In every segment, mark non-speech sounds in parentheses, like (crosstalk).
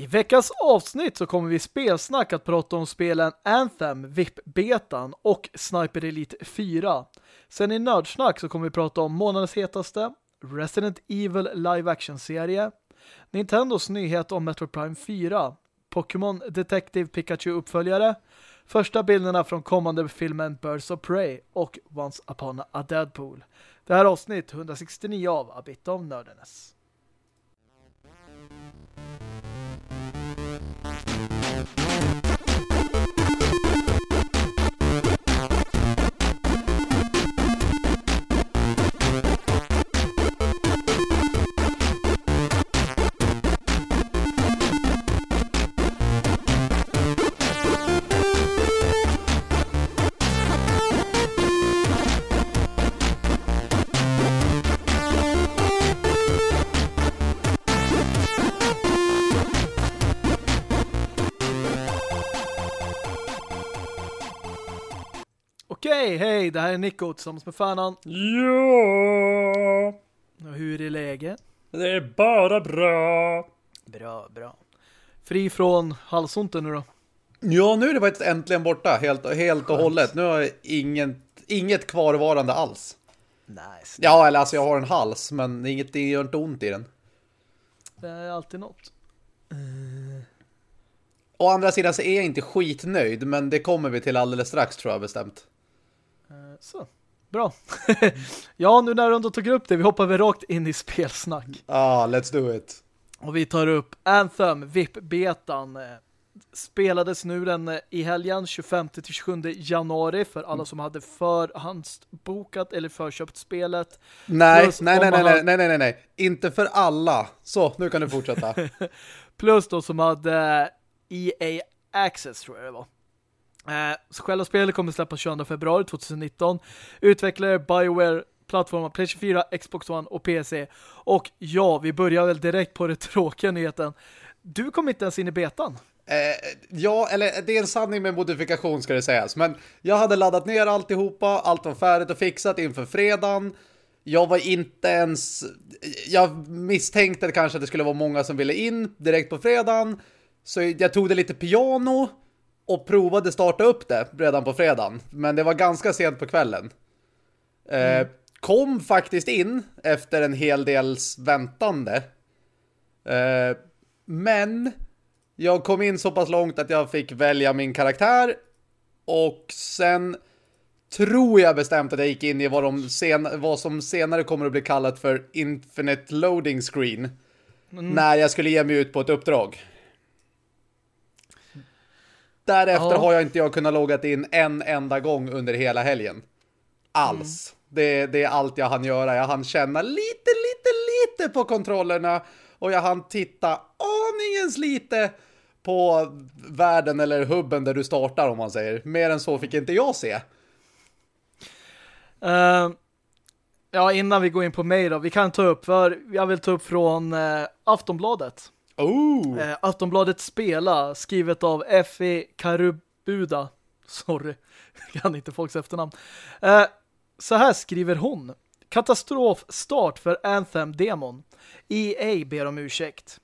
I veckans avsnitt så kommer vi spelsnack att prata om spelen Anthem, VIP-betan och Sniper Elite 4. Sen i nördsnack så kommer vi prata om månadens hetaste, Resident Evil live-action-serie, Nintendos nyhet om Metro Prime 4, Pokémon Detective Pikachu-uppföljare, första bilderna från kommande filmen Birds of Prey och Once Upon a Deadpool. Det här är avsnitt 169 av A Bit of Nerdiness. Yeah. Okej, hej, det här är Nico tillsammans med Fanan. Ja, Och hur är läget? det är bara bra. Bra, bra. Fri från halsonten nu då? Ja, nu är det faktiskt äntligen borta, helt, helt och hållet. Nu har jag inget, inget kvarvarande alls. Nice. Ja, eller alltså jag har en hals, men inget, det gör inte ont i den. Det är alltid något. Å andra sidan så är jag inte skitnöjd, men det kommer vi till alldeles strax tror jag bestämt. Eh, Så, bra. (laughs) ja, nu när du ändå tog upp det, vi hoppar väl rakt in i spelsnack. Ah, let's do it. Och vi tar upp Anthem, VIP-betan. eh, Spelades nu den eh, i helgen 25-27 januari för alla som hade förhandsbokat eller förköpt spelet. Nej, Plus nej, nej, nej, har- nej, nej, nej, nej. Inte för alla. Så, nu kan du fortsätta. (laughs) Plus då som hade EA Access tror jag det var. Eh, så själva spelet kommer släppas 22 februari 2019. Utvecklare BioWare plattformar PlayStation 4, Xbox One och PC. Och ja, vi börjar väl direkt på det (laughs) tråkiga nyheten. Du kom inte ens in i betan. Eh, ja, eller det är en sanning med modifikation ska det sägas. Men jag hade laddat ner alltihopa, allt var färdigt och fixat inför fredagen. Jag var inte ens... Jag misstänkte kanske att det skulle vara många som ville in direkt på fredagen. Så jag tog det lite piano och provade starta upp det redan på fredagen. Men det var ganska sent på kvällen. Eh, kom faktiskt in efter en hel dels väntande. Eh, men jag kom in så pass långt att jag fick välja min karaktär och sen tror jag bestämt att jag gick in i vad, de sen, vad som senare kommer att bli kallat för Infinite Loading Screen när jag skulle ge mig ut på ett uppdrag. Därefter Ja. har jag inte jag kunnat loggat in en enda gång under hela helgen. Alls. Det, det är allt jag hann göra. Jag hann känna lite, lite, lite på kontrollerna och jag hann titta aningens lite på världen eller hubben där du startar om man säger. Mer än så fick inte jag se. Eh, ja, innan vi går in på mig då. Vi kan ta upp, för jag vill ta upp från eh, Aftonbladet. Oh! Eh, Aftonbladet Spela, skrivet av F.E. Karubuda. (laughs) Sorry, jag kan inte folks efternamn. Eh, så här skriver hon. Katastrofstart för Anthem-demon. EA ber om ursäkt.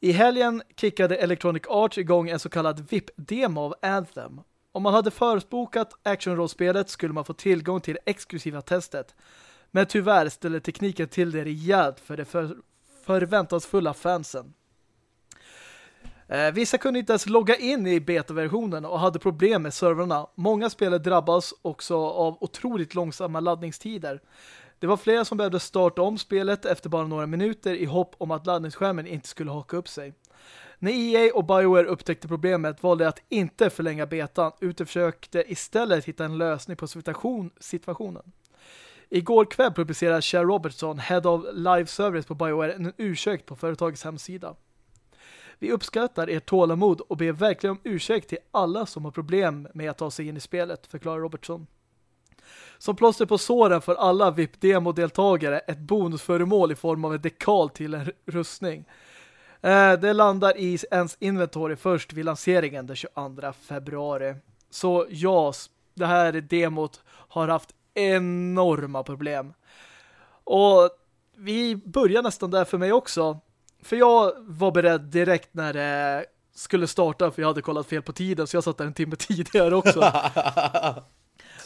I helgen kickade Electronic Arts igång en så kallad VIP-demo av Anthem. Om man hade förespråkat actionrollspelet skulle man få tillgång till det exklusiva testet. Men tyvärr ställer tekniken till det rejält för det för förväntansfulla fansen. Eh, vissa kunde inte ens logga in i betaversionen och hade problem med servrarna. Många spelare drabbas också av otroligt långsamma laddningstider. Det var flera som behövde starta om spelet efter bara några minuter i hopp om att laddningsskärmen inte skulle haka upp sig. När EA och BioWare upptäckte problemet valde de att inte förlänga betan utan försökte istället hitta en lösning på situation, situationen. Igår kväll publicerade Cher Robertson, Head of Live Service på BioWare, en ursäkt på företagets hemsida. Vi uppskattar ert tålamod och ber verkligen om ursäkt till alla som har problem med att ta sig in i spelet, förklarar Robertson. Som plåster på såren för alla VIP-demo-deltagare ett bonusföremål i form av en dekal till en rustning. Eh, det landar i ens inventory först vid lanseringen den 22 februari. Så ja, det här demot har haft enorma problem. Och vi börjar nästan där för mig också. för jag var beredd direkt när det skulle starta för jag hade kollat fel på tiden så jag satt där en timme (laughs) tidigare också.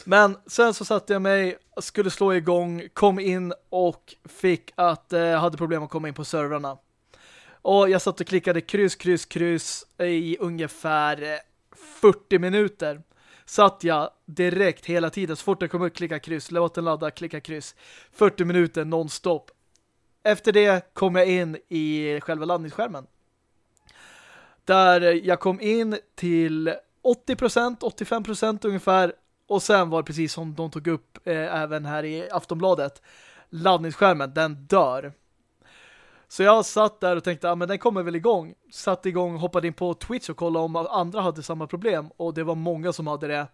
Men sen så satte jag mig, skulle slå igång, kom in och fick att jag eh, hade problem att komma in på servrarna. Och jag satt och klickade kryss, kryss, kryss i ungefär eh, 40 minuter. Satt jag direkt hela tiden, så fort den kom upp, klicka kryss, låt den ladda, klicka kryss. 40 minuter nonstop. Efter det kom jag in i själva laddningsskärmen. Där jag kom in till 80%, 85% ungefär. Och sen var det precis som de tog upp eh, även här i Aftonbladet. Laddningsskärmen, den dör. Så jag satt där och tänkte, ja men den kommer väl igång. Satt igång, hoppade in på Twitch och kollade om andra hade samma problem. Och det var många som hade det.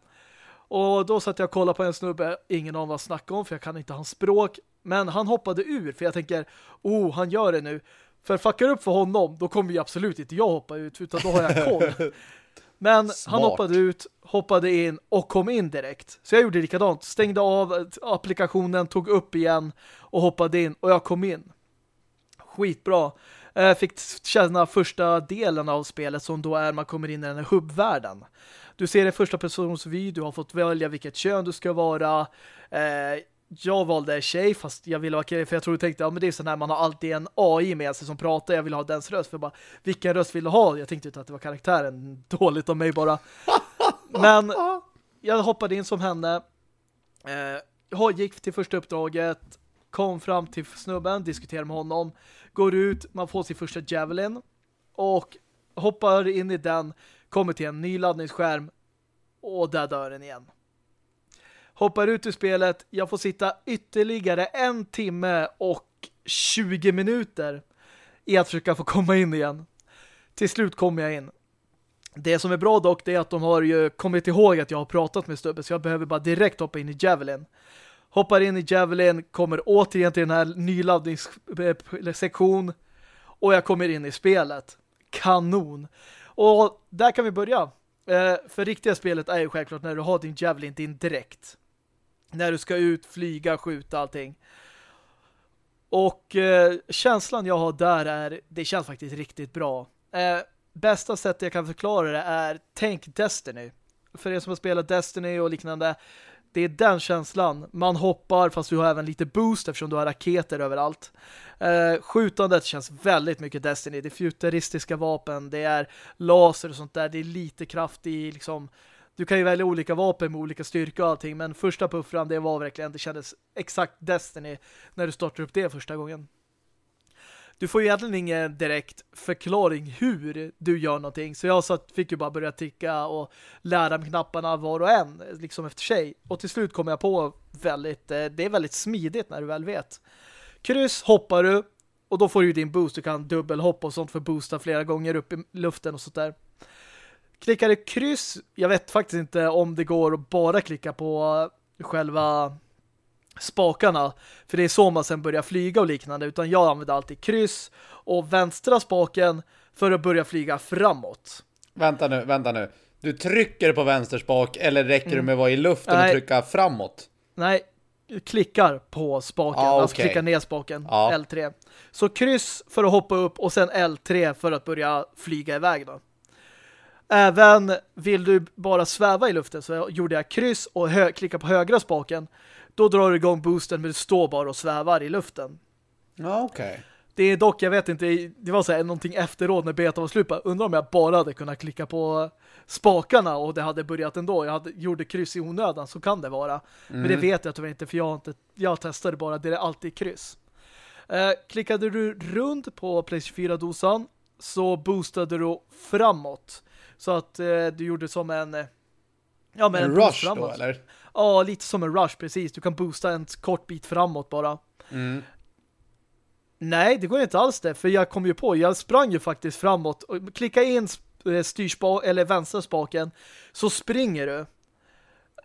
Och då satt jag och kollade på en snubbe, ingen av vad snacka om för jag kan inte hans språk. Men han hoppade ur för jag tänker, oh han gör det nu. För fuckar upp för honom, då kommer ju absolut inte jag hoppa ut utan då har jag koll. (laughs) Men Smart. han hoppade ut, hoppade in och kom in direkt. Så jag gjorde likadant. Stängde av applikationen, tog upp igen och hoppade in och jag kom in. Skitbra. Jag eh, fick känna första delen av spelet som då är man kommer in i den här hubbvärlden. Du ser en första persons vy, du har fått välja vilket kön du ska vara. Eh, jag valde tjej fast jag ville vara kille för jag tror du tänkte ja men det är sån här man har alltid en AI med sig som pratar jag vill ha dens röst för bara vilken röst vill du ha? Jag tänkte inte att det var karaktären (laughs) dåligt av mig bara. men jag hoppade in som henne. Eh, jag gick till första uppdraget kom fram till snubben, diskuterar med honom, går ut, man får sin första javelin och hoppar in i den, kommer till en ny laddningsskärm och där dör den igen hoppar ut ur spelet. Jag får sitta ytterligare en timme och 20 minuter i att försöka få komma in igen. Till slut kommer jag in. Det som är bra dock det är att de har ju kommit ihåg att jag har pratat med Stubbe så jag behöver bara direkt hoppa in i Javelin. Hoppar in i Javelin, kommer återigen till den här nyladdningssektion eh, och jag kommer in i spelet. Kanon! Och där kan vi börja. Eh, för riktiga spelet är ju självklart när du har din Javelin, din direkt när du ska ut, flyga, skjuta allting. Och eh, känslan jag har där är, det känns faktiskt riktigt bra. Eh, bästa sättet jag kan förklara det är tänk Destiny. För er som har spelat Destiny och liknande, det är den känslan. Man hoppar fast du har även lite boost eftersom du har raketer överallt. Eh, skjutandet känns väldigt mycket Destiny. Det är futuristiska vapen, det är laser och sånt där. Det är lite kraft i liksom du kan ju välja olika vapen med olika styrka och allting, men första puffran det var verkligen, det kändes exakt Destiny när du startar upp det första gången. Du får ju egentligen ingen direkt förklaring hur du gör någonting, så jag satt, fick ju bara börja ticka och lära mig knapparna var och en, liksom efter sig. Och till slut kom jag på väldigt, eh, det är väldigt smidigt när du väl vet. Kryss hoppar du, och då får du ju din boost, du kan dubbelhoppa och sånt för att boosta flera gånger upp i luften och sånt där. Klickar du kryss, jag vet faktiskt inte om det går att bara klicka på själva spakarna. För det är så man sen börjar flyga och liknande. Utan jag använder alltid kryss och vänstra spaken för att börja flyga framåt. Vänta nu, vänta nu. Du trycker på vänster spak eller räcker mm. det med att vara i luften Nej. och trycka framåt? Nej, klickar på spaken. Ah, okay. Alltså klickar ner spaken. Ah. L3. Så kryss för att hoppa upp och sen L3 för att börja flyga iväg då. Även vill du bara sväva i luften så gjorde jag kryss och klickar på högra spaken. Då drar du igång boosten men du står bara och svävar i luften. Ja, okej. Okay. Det är dock, jag vet inte, det var så här, någonting efteråt när beta var slut. Undrar om jag bara hade kunnat klicka på spakarna och det hade börjat ändå. Jag hade, gjorde kryss i onödan, så kan det vara. Mm. Men det mm. vet jag tyvärr inte, för jag, inte, jag testade bara, det är alltid kryss. Eh, klickade du runt på PlayStation 4-dosan så boostade du framåt. Så att eh, du gjorde som en... Eh, ja, men en, en rush framåt. då, eller? Ja, lite som en rush, precis. Du kan boosta en kort bit framåt bara. Mm. Nej, det går inte alls det. För jag kom ju på, jag sprang ju faktiskt framåt. Och klicka in eh, styrspak eller vänstra spaken så springer du.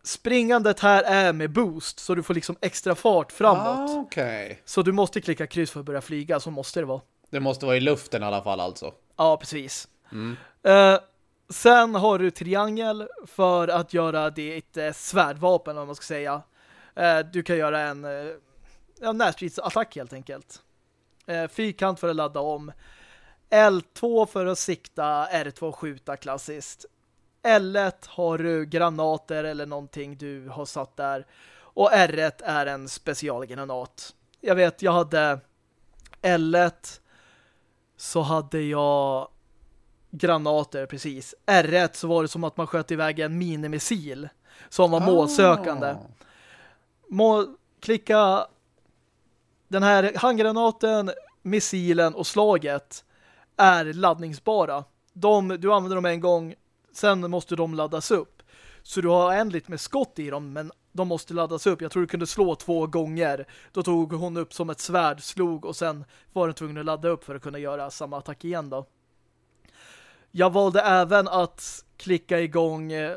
Springandet här är med boost så du får liksom extra fart framåt. Ah, okay. Så du måste klicka kryss för att börja flyga, så måste det vara. Det måste vara i luften i alla fall alltså. Ja, precis. Mm. Uh, Sen har du triangel för att göra ditt eh, svärdvapen om man ska säga. Eh, du kan göra en eh, närstridsattack helt enkelt. Eh, fyrkant för att ladda om. L2 för att sikta, R2 skjuta klassiskt. L1 har du granater eller någonting du har satt där. Och R1 är en specialgranat. Jag vet, jag hade L1 så hade jag granater, precis. R1 så var det som att man sköt iväg en minimissil som var målsökande. Ah. Må klicka den här handgranaten, missilen och slaget är laddningsbara. De, du använder dem en gång, sen måste de laddas upp. Så du har ändligt med skott i dem, men de måste laddas upp. Jag tror du kunde slå två gånger. Då tog hon upp som ett svärd, slog och sen var den tvungen att ladda upp för att kunna göra samma attack igen då. Jag valde även att klicka igång eh,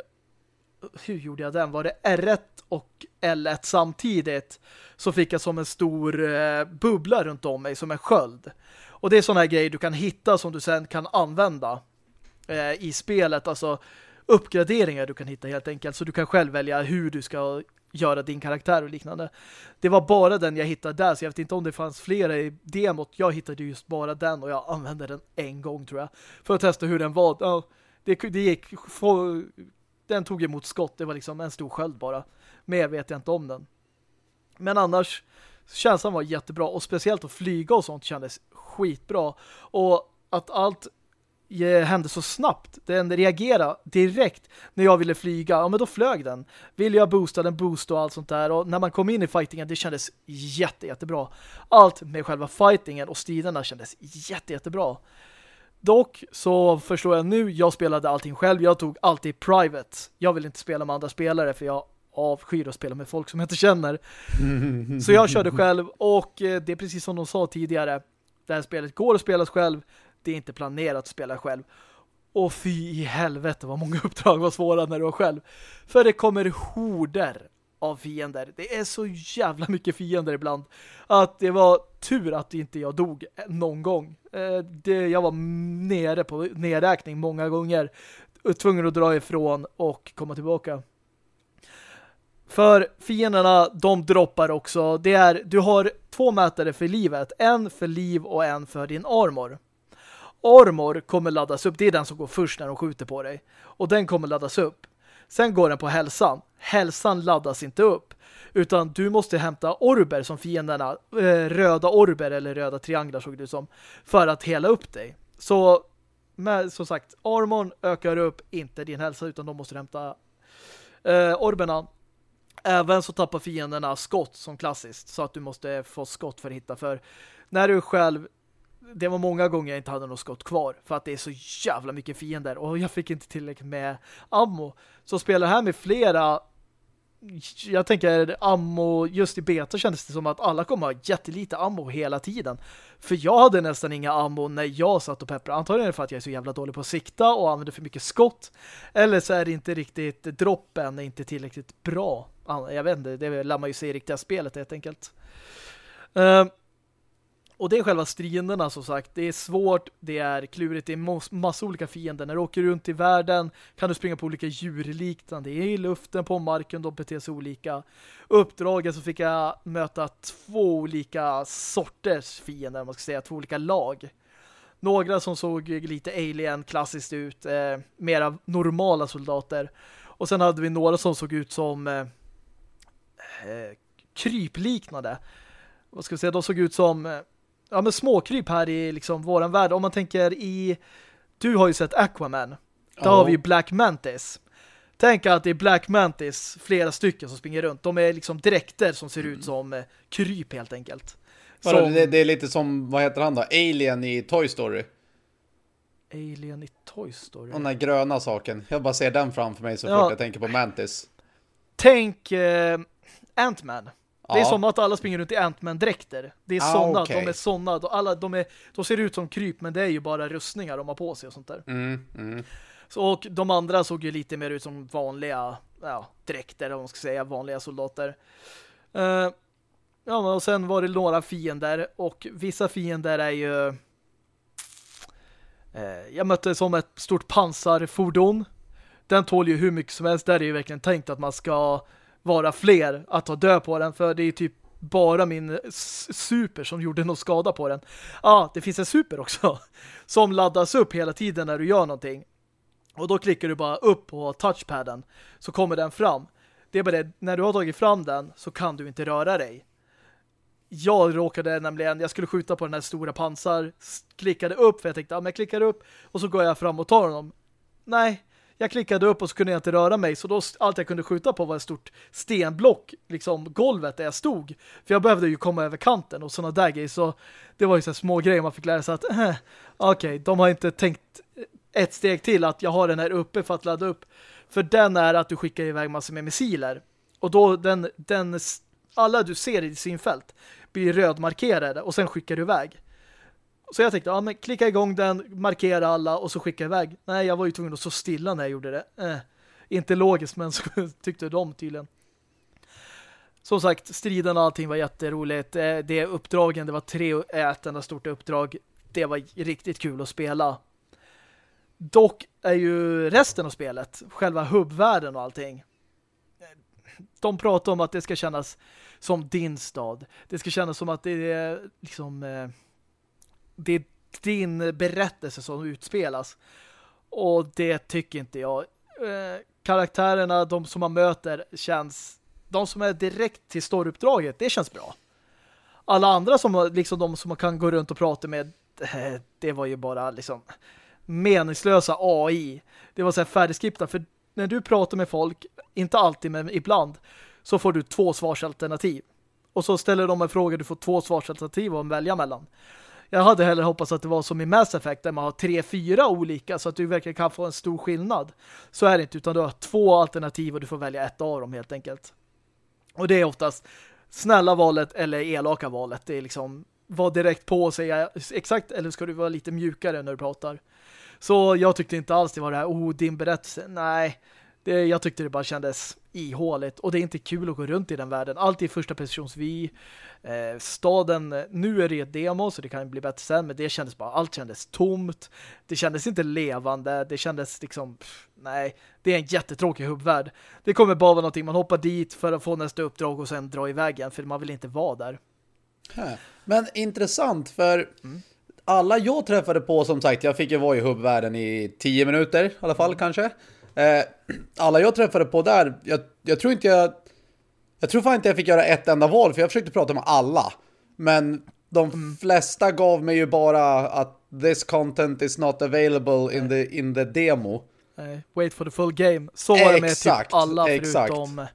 hur gjorde jag den? Var det R1 och L1 samtidigt så fick jag som en stor eh, bubbla runt om mig som en sköld. Och det är sådana här grejer du kan hitta som du sen kan använda eh, i spelet. Alltså uppgraderingar du kan hitta helt enkelt. Så du kan själv välja hur du ska göra din karaktär och liknande. Det var bara den jag hittade där så jag vet inte om det fanns flera i demot. Jag hittade just bara den och jag använde den en gång tror jag. För att testa hur den var. Ja, det, det gick den tog emot skott. Det var liksom en stor sköld bara. Mer vet jag inte om den. Men annars känslan var jättebra och speciellt att flyga och sånt kändes skitbra. Och att allt hände så snabbt. Den reagerade direkt när jag ville flyga. Ja, men då flög den. Ville jag boosta den, boost och allt sånt där. Och när man kom in i fightingen, det kändes jätte, jättebra. Allt med själva fightingen och striderna kändes jätte, jättebra. Dock så förstår jag nu, jag spelade allting själv. Jag tog alltid private. Jag vill inte spela med andra spelare för jag avskyr att spela med folk som jag inte känner. (laughs) Så jag körde själv och eh, det är precis som de sa tidigare. Det här spelet går att spela själv. Det är inte planerat att spela själv. Och fy i helvete vad många (laughs) uppdrag var svåra när du var själv. För det kommer horder av fiender. Det är så jävla mycket fiender ibland. Att det var tur att inte jag dog någon gång. Eh, det, jag var nere på nedräkning många gånger. Tvungen att dra ifrån och komma tillbaka. För fienderna, de droppar också. Det är, du har två mätare för livet. En för liv och en för din armor. Armor kommer laddas upp. Det är den som går först när de skjuter på dig. Och den kommer laddas upp. Sen går den på hälsan. Hälsan laddas inte upp. Utan du måste hämta orber som fienderna, eh, röda orber eller röda trianglar såg det som, för att hela upp dig. Så med, som sagt, armon ökar upp inte din hälsa utan de måste hämta eh, orberna. Även så tappar fienderna skott som klassiskt så att du måste få skott för att hitta. För när du själv det var många gånger jag inte hade något skott kvar för att det är så jävla mycket fiender och jag fick inte tillräckligt med ammo. Så spelar här med flera jag tänker ammo, just i beta kändes det som att alla kommer ha jättelite ammo hela tiden. För jag hade nästan inga ammo när jag satt och pepprade. Antagligen är det för att jag är så jävla dålig på att sikta och använder för mycket skott. Eller så är det inte riktigt, droppen är inte tillräckligt bra. Jag vet inte, det lär man ju se i riktiga spelet helt enkelt. Uh, och det är själva striderna som sagt. Det är svårt, det är klurigt, det är massa olika fiender. När du åker runt i världen kan du springa på olika djurliknande. Det är i luften, på marken, de beter sig olika. Uppdraget så fick jag möta två olika sorters fiender, man ska säga, två olika lag. Några som såg lite alien klassiskt ut, eh, mera normala soldater. Och sen hade vi några som såg ut som eh, eh krypliknande. Vad ska vi säga, de såg ut som eh, ja, men småkryp här i liksom våran värld. Om man tänker i... Du har ju sett Aquaman. Där oh. har vi ju Black Mantis. Tänk att det är Black Mantis, flera stycken som springer runt. De är liksom dräkter som ser ut som eh, kryp helt enkelt. Som... Det, det, är lite som, vad heter han då? Alien i Toy Story. Alien i Toy Story? Den där gröna saken. Jag bara ser den framför mig så ja. fort jag tänker på Mantis. Tänk eh, Ant-Man. Det är som att alla springer runt i Ant-Man-dräkter. Det är ah, sådana, okay. de är sådana. Alla, de, är, de ser ut som kryp, men det är ju bara rustningar de har på sig och sånt där. Mm, mm. Så, och de andra såg ju lite mer ut som vanliga ja, dräkter, om man ska säga, vanliga soldater. Uh, ja, och sen var det några fiender, och vissa fiender är ju... Uh, jag mötte som ett stort pansarfordon. Den tål ju hur mycket som helst. Där är ju verkligen tänkt att man ska vara fler att ta död på den för det är typ bara min super som gjorde någon skada på den. Ja, ah, det finns en super också (laughs) som laddas upp hela tiden när du gör någonting. Och då klickar du bara upp på touchpaden så kommer den fram. Det är bara det, när du har tagit fram den så kan du inte röra dig. Jag råkade nämligen, jag skulle skjuta på den här stora pansar, klickade upp för jag tänkte, ja men jag klickar upp och så går jag fram och tar honom. Nej, jag klickade upp och så kunde jag inte röra mig så då allt jag kunde skjuta på var ett stort stenblock liksom golvet där jag stod. För jag behövde ju komma över kanten och sådana där grejer så det var ju så små grejer man fick lära sig att eh, okej, okay, de har inte tänkt eh, ett steg till att jag har den här uppe för att ladda upp. För den är att du skickar iväg massor med missiler. Och då den, den alla du ser i synfält blir rödmarkerade och sen skickar du iväg. Så jag tänkte, ja men klicka igång den, markera alla och så skicka iväg. Nej, jag var ju tvungen att stå stilla när jag gjorde det. Eh, inte logiskt, men (laughs) så tyckte de tydligen. Som sagt, striden och allting var jätteroligt. Eh, det uppdragen, det var tre ett enda stort uppdrag. Det var riktigt kul att spela. Dock är ju resten av spelet, själva hubbvärlden och allting. De pratar om att det ska kännas som din stad. Det ska kännas som att det är liksom eh, det är din berättelse som utspelas. Och det tycker inte jag. Eh, karaktärerna, de som man möter känns de som är direkt till storuppdraget, det känns bra. Alla andra som liksom de som man kan gå runt och prata med eh, det var ju bara liksom meningslösa AI. Det var så här färdigskripta för när du pratar med folk, inte alltid men ibland, så får du två svarsalternativ. Och så ställer de en fråga, du får två svarsalternativ att välja mellan. Jag hade heller hoppats att det var som i Mass Effect där man har tre, fyra olika så att du verkligen kan få en stor skillnad. Så är det inte, utan du har två alternativ och du får välja ett av dem helt enkelt. Och det är oftast snälla valet eller elaka valet. Det är liksom var direkt på och säga exakt eller ska du vara lite mjukare när du pratar. Så jag tyckte inte alls det var det här, oh din berättelse. Nej, det, jag tyckte det bara kändes ihåligt. Och det är inte kul att gå runt i den världen. Allt i första persons vi. Eh, staden, nu är det ett demo så det kan bli bättre sen. Men det kändes bara, allt kändes tomt. Det kändes inte levande. Det kändes liksom, pff, nej. Det är en jättetråkig hubbvärld. Det kommer bara vara någonting. Man hoppar dit för att få nästa uppdrag och sen dra iväg igen. För man vill inte vara där. Men intressant för... Mm alla jag träffade på, som sagt, jag fick ju vara i hubbvärlden i tio minuter i alla fall kanske. Eh, alla jag träffade på där, jag, jag, tror inte jag... Jag tror fan inte jag fick göra ett enda val, för jag försökte prata med alla. Men de mm. flesta gav mig ju bara att this content is not available in the, in the demo. Wait for the full game. Så var det med typ alla förutom... Exakt.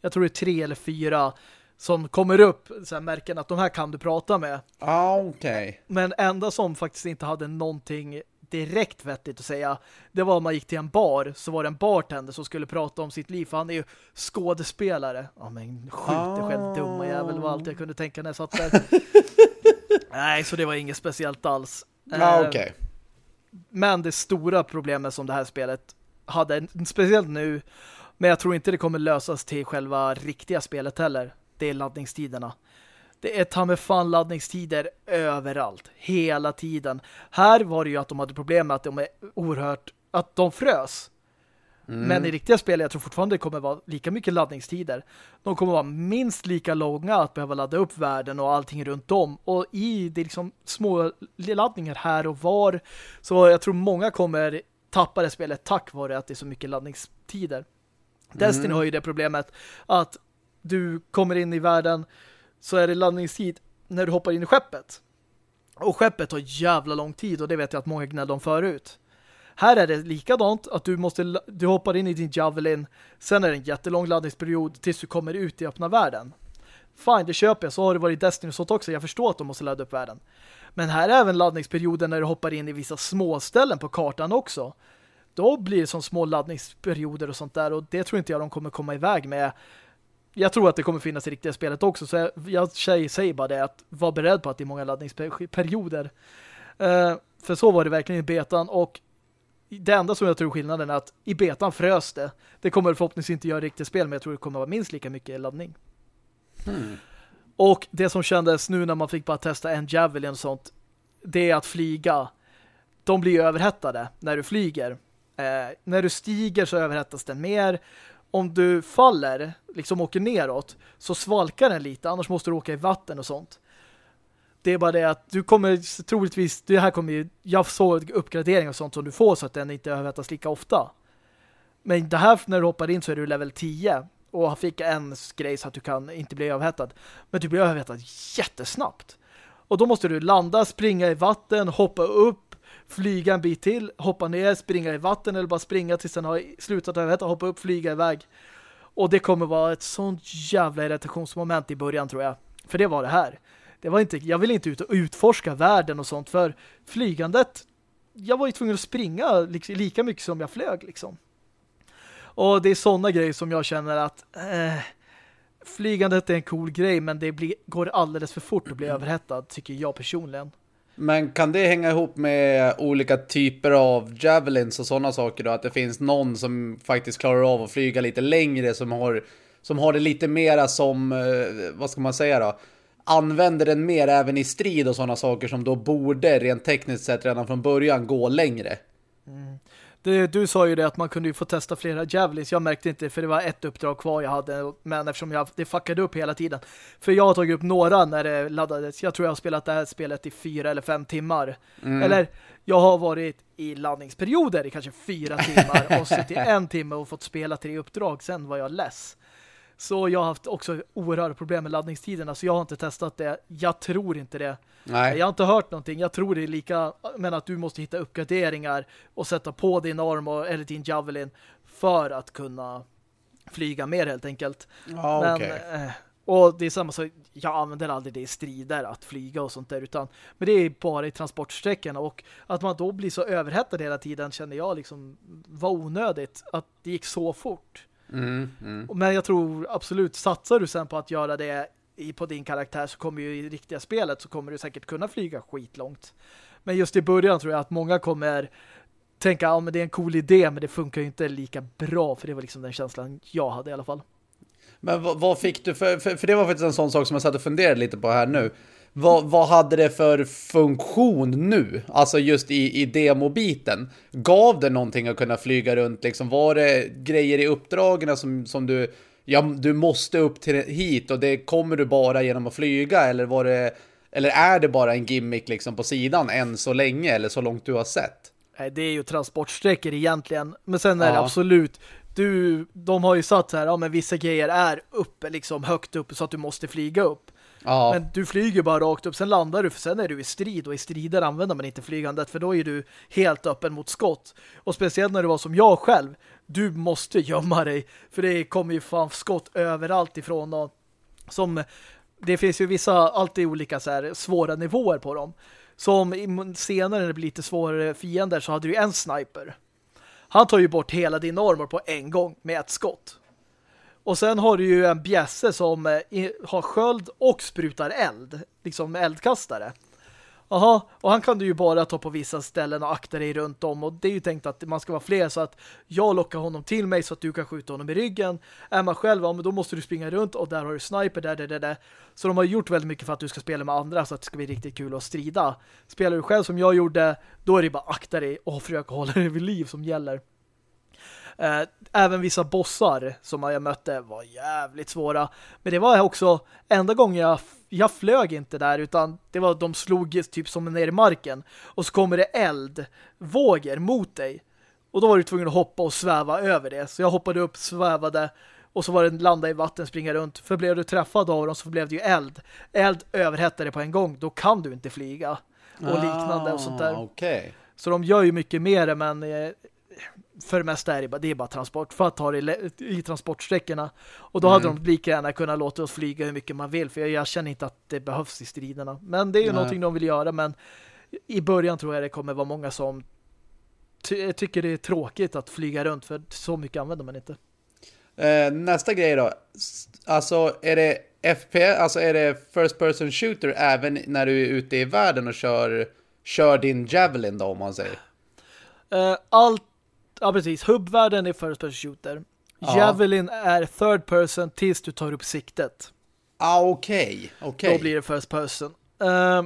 Jag tror det är tre eller fyra som kommer upp så här, märken att de här kan du prata med. Ah, okay. Men enda som faktiskt inte hade någonting direkt vettigt att säga, det var om man gick till en bar så var det en bartender som skulle prata om sitt liv, för han är ju skådespelare. Ja, men skjut dig själv, dumma jävel, var allt jag kunde tänka när jag satt där. (laughs) Nej, så det var inget speciellt alls. Ah, eh, okay. Men det stora problemet som det här spelet hade, speciellt nu, men jag tror inte det kommer lösas till själva riktiga spelet heller det är laddningstiderna. Det är ta med fan laddningstider överallt. Hela tiden. Här var det ju att de hade problem med att de är oerhört att de frös. Mm. Men i riktiga spel jag tror fortfarande det kommer vara lika mycket laddningstider. De kommer vara minst lika långa att behöva ladda upp världen och allting runt om. Och i det liksom små laddningar här och var så jag tror många kommer tappa det spelet tack vare att det är så mycket laddningstider. Mm. Destiny har ju det problemet att du kommer in i världen så är det laddningstid när du hoppar in i skeppet. Och skeppet tar jävla lång tid och det vet jag att många gnällde om förut. Här är det likadant att du måste du hoppar in i din Javelin sen är det en jättelång laddningsperiod tills du kommer ut i öppna världen. Fine, det köper jag. Så har det varit Destiny sånt också. Jag förstår att de måste ladda upp världen. Men här är även laddningsperioden när du hoppar in i vissa småställen på kartan också. Då blir det som små laddningsperioder och sånt där och det tror inte jag de kommer komma iväg med jag tror att det kommer finnas i riktiga spelet också så jag, jag säger bara det att var beredd på att det är många laddningsperioder. Uh, för så var det verkligen i betan och det enda som jag tror skillnaden är att i betan frös det. Det kommer förhoppningsvis inte göra riktigt spel men jag tror det kommer vara minst lika mycket laddning. Hmm. Och det som kändes nu när man fick bara testa en Javelin och sånt det är att flyga. De blir överhettade när du flyger. Eh, när du stiger så överhettas den mer om du faller, liksom åker neråt, så svalkar den lite, annars måste du åka i vatten och sånt. Det är bara det att du kommer troligtvis, det här kommer ju, jag såg uppgradering och sånt som du får så att den inte överhettas lika ofta. Men det här, när du hoppar in så är du level 10 och fick en grej så att du kan inte bli överhettad. Men du blir överhettad jättesnabbt. Och då måste du landa, springa i vatten, hoppa upp, flyga en bit till, hoppa ner, springa i vatten eller bara springa tills den har slutat överhetta, hoppa upp, flyga iväg. Och det kommer vara ett sånt jävla irritationsmoment i början tror jag. För det var det här. Det var inte, jag ville inte ut och utforska världen och sånt för flygandet jag var ju tvungen att springa lika mycket som jag flög liksom. Och det är sådana grejer som jag känner att eh, flygandet är en cool grej men det blir, går alldeles för fort att bli överhettad tycker jag personligen. Men kan det hänga ihop med olika typer av javelins och sådana saker då? Att det finns någon som faktiskt klarar av att flyga lite längre som har, som har det lite mera som, eh, vad ska man säga då? Använder den mer även i strid och sådana saker som då borde rent tekniskt sett redan från början gå längre. Mm. Det, du sa ju det att man kunde ju få testa flera Javelins. Jag märkte inte för det var ett uppdrag kvar jag hade. Men eftersom jag, det fuckade upp hela tiden. För jag har tagit upp några när det laddades. Jag tror jag har spelat det här spelet i fyra eller fem timmar. Mm. Eller jag har varit i laddningsperioder i kanske fyra timmar. och suttit (laughs) en timme och fått spela tre uppdrag. Sen var jag less. Så jag har haft också oerhörda problem med laddningstiderna. Så jag har inte testat det. Jag tror inte det. Nej. Jag har inte hört någonting. Jag tror det är lika men att du måste hitta uppgraderingar och sätta på din arm eller din javelin för att kunna flyga mer helt enkelt. Ja, men, okay. eh, och det är samma sak, jag använder aldrig det i strider att flyga och sånt där utan men det är bara i transportsträckorna och att man då blir så överhettad hela tiden känner jag liksom var onödigt att det gick så fort. Mm, mm. Men jag tror absolut, satsar du sen på att göra det i, på din karaktär så kommer ju i riktiga spelet så kommer du säkert kunna flyga skitlångt. Men just i början tror jag att många kommer tänka, ja men det är en cool idé men det funkar ju inte lika bra för det var liksom den känslan jag hade i alla fall. Men vad, vad fick du för, för, för, det var faktiskt en sån sak som jag satt och funderade lite på här nu. Vad, vad hade det för funktion nu? Alltså just i, i demobiten. Gav det någonting att kunna flyga runt? Liksom, var det grejer i uppdragen som, som du ja, du måste upp till hit och det kommer du bara genom att flyga eller var det eller är det bara en gimmick liksom på sidan än så länge eller så långt du har sett? Nej, det är ju transportsträckor egentligen. Men sen är ja. det absolut du, de har ju satt här, ja men vissa grejer är uppe, liksom högt upp så att du måste flyga upp. Ja. Men du flyger bara rakt upp, sen landar du, för sen är du i strid och i strider använder man inte flygandet för då är du helt öppen mot skott. Och speciellt när du var som jag själv, du måste gömma dig för det kommer ju fan skott överallt ifrån och som det finns ju vissa alltid olika så här, svåra nivåer på dem. Som senare när det blir lite svårare fiender så hade du en sniper. Han tar ju bort hela din armor på en gång med ett skott. Och sen har du ju en bjässe som eh, har sköld och sprutar eld. Liksom eldkastare. Jaha, och han kan du ju bara ta på vissa ställen och akta dig runt om. Och det är ju tänkt att man ska vara fler så att jag lockar honom till mig så att du kan skjuta honom i ryggen. Är man själv, ja, men då måste du springa runt och där har du sniper, där, där, där, där. Så de har gjort väldigt mycket för att du ska spela med andra så att det ska bli riktigt kul att strida. Spelar du själv som jag gjorde, då är det bara akta dig och försöka hålla dig vid liv som gäller. Eh, även vissa bossar som jag mötte var jävligt svåra. Men det var också enda gången jag, jag flög inte där utan det var de slog typ som ner i marken. Och så kommer det eldvågor mot dig. Och då var du tvungen att hoppa och sväva över det. Så jag hoppade upp, svävade och så var det landa i vatten, springa runt. För blev du träffad av dem så blev det ju eld. Eld överhettade på en gång. Då kan du inte flyga. Och liknande och sånt där. Ah, okay. Så de gör ju mycket mer men eh, för det mesta är det bara, det är bara transport för att ta det i transportsträckorna. Och då mm. hade de lika gärna kunnat låta oss flyga hur mycket man vill för jag, jag känner inte att det behövs i striderna. Men det är ju Nej. någonting de vill göra men i början tror jag det kommer vara många som ty tycker det är tråkigt att flyga runt för så mycket använder man inte. Eh, nästa grej då. Alltså är det FP, alltså är det first person shooter även när du är ute i världen och kör, kör din Javelin då om man säger? Uh, allt Ja, precis. Hubbvärlden är first person shooter. Ja. Javelin är third person tills du tar upp siktet. Ah, okej. Okay. okay. Då blir det first person. Uh,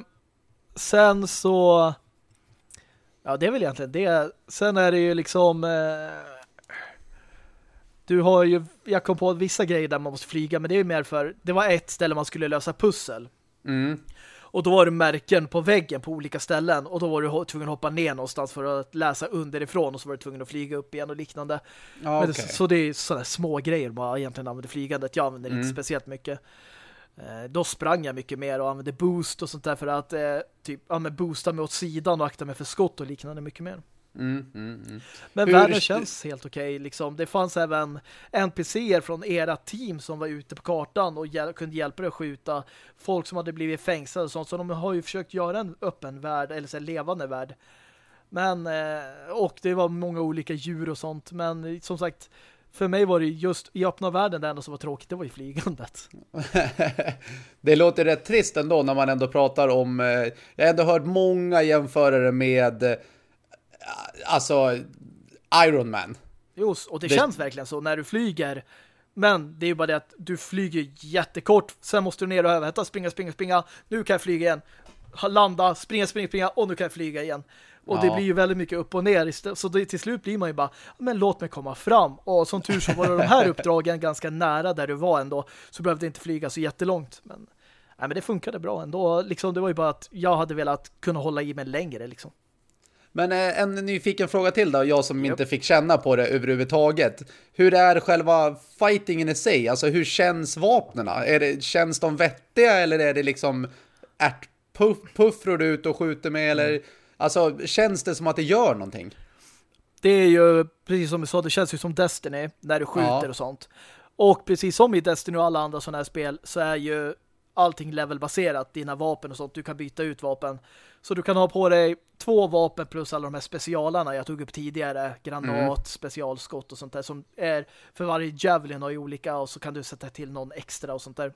sen så... Ja, det är väl egentligen det. Sen är det ju liksom... Uh, du har ju, jag kom på vissa grejer där man måste flyga, men det är ju mer för, det var ett ställe man skulle lösa pussel. Mm. Och då var det märken på väggen på olika ställen och då var du tvungen att hoppa ner någonstans för att läsa underifrån och så var du tvungen att flyga upp igen och liknande. Men okej. det, så det är sådana små grejer man egentligen använder flygandet. Jag använder Mm. inte speciellt mycket. Eh, då sprang jag mycket mer och använde boost och sånt där för att eh, typ, ja, men boosta mig åt sidan och akta mig för skott och liknande mycket mer. Mm, mm, mm. Men Hur- världen känns helt okej. liksom. Det fanns även NPCer från era team som var ute på kartan och hjäl kunde hjälpa dig att skjuta folk som hade blivit fängslade och sånt. Så de har ju försökt göra en öppen värld, eller så levande värld. Men, eh, och det var många olika djur och sånt. Men som sagt, för mig var det just i öppna världen det enda som var tråkigt, det var ju flygandet. (laughs) det låter rätt trist ändå när man ändå pratar om... Eh, jag har ändå hört många jämförare med... Alltså, Iron Man. Just, och det, Det- känns verkligen så när du flyger. Men det är ju bara det att du flyger jättekort. Sen måste du ner och överhetta, springa, springa, springa. Nu kan jag flyga igen. Landa, springa, springa, springa och nu kan jag flyga igen. Och det Ja. blir ju väldigt mycket upp och ner. Så det, till slut blir man ju bara, men låt mig komma fram. Och som tur så var de här (laughs) uppdragen ganska nära där du var ändå. Så behövde inte flyga så jättelångt. Men, nej, men det funkade bra ändå. Liksom, det var ju bara att jag hade velat kunna hålla i mig längre. Liksom. Men eh, en nyfiken fråga till då, jag som Japp. inte fick känna på det överhuvudtaget. Hur är själva fightingen i sig? Alltså hur känns vapnena? Är det, känns de vettiga eller är det liksom ärtpuffror du ute och skjuter med? Eller, alltså känns det som att det gör någonting? Det är ju, precis som du sa, det känns ju som Destiny när du skjuter Ja. och sånt. Och precis som i Destiny och alla andra sådana här spel så är ju allting levelbaserat, dina vapen och sånt. Du kan byta ut vapen. Så du kan ha på dig två vapen plus alla de här specialarna jag tog upp tidigare. Granat, specialskott och sånt där som är för varje javelin har ju olika och så kan du sätta till någon extra och sånt där.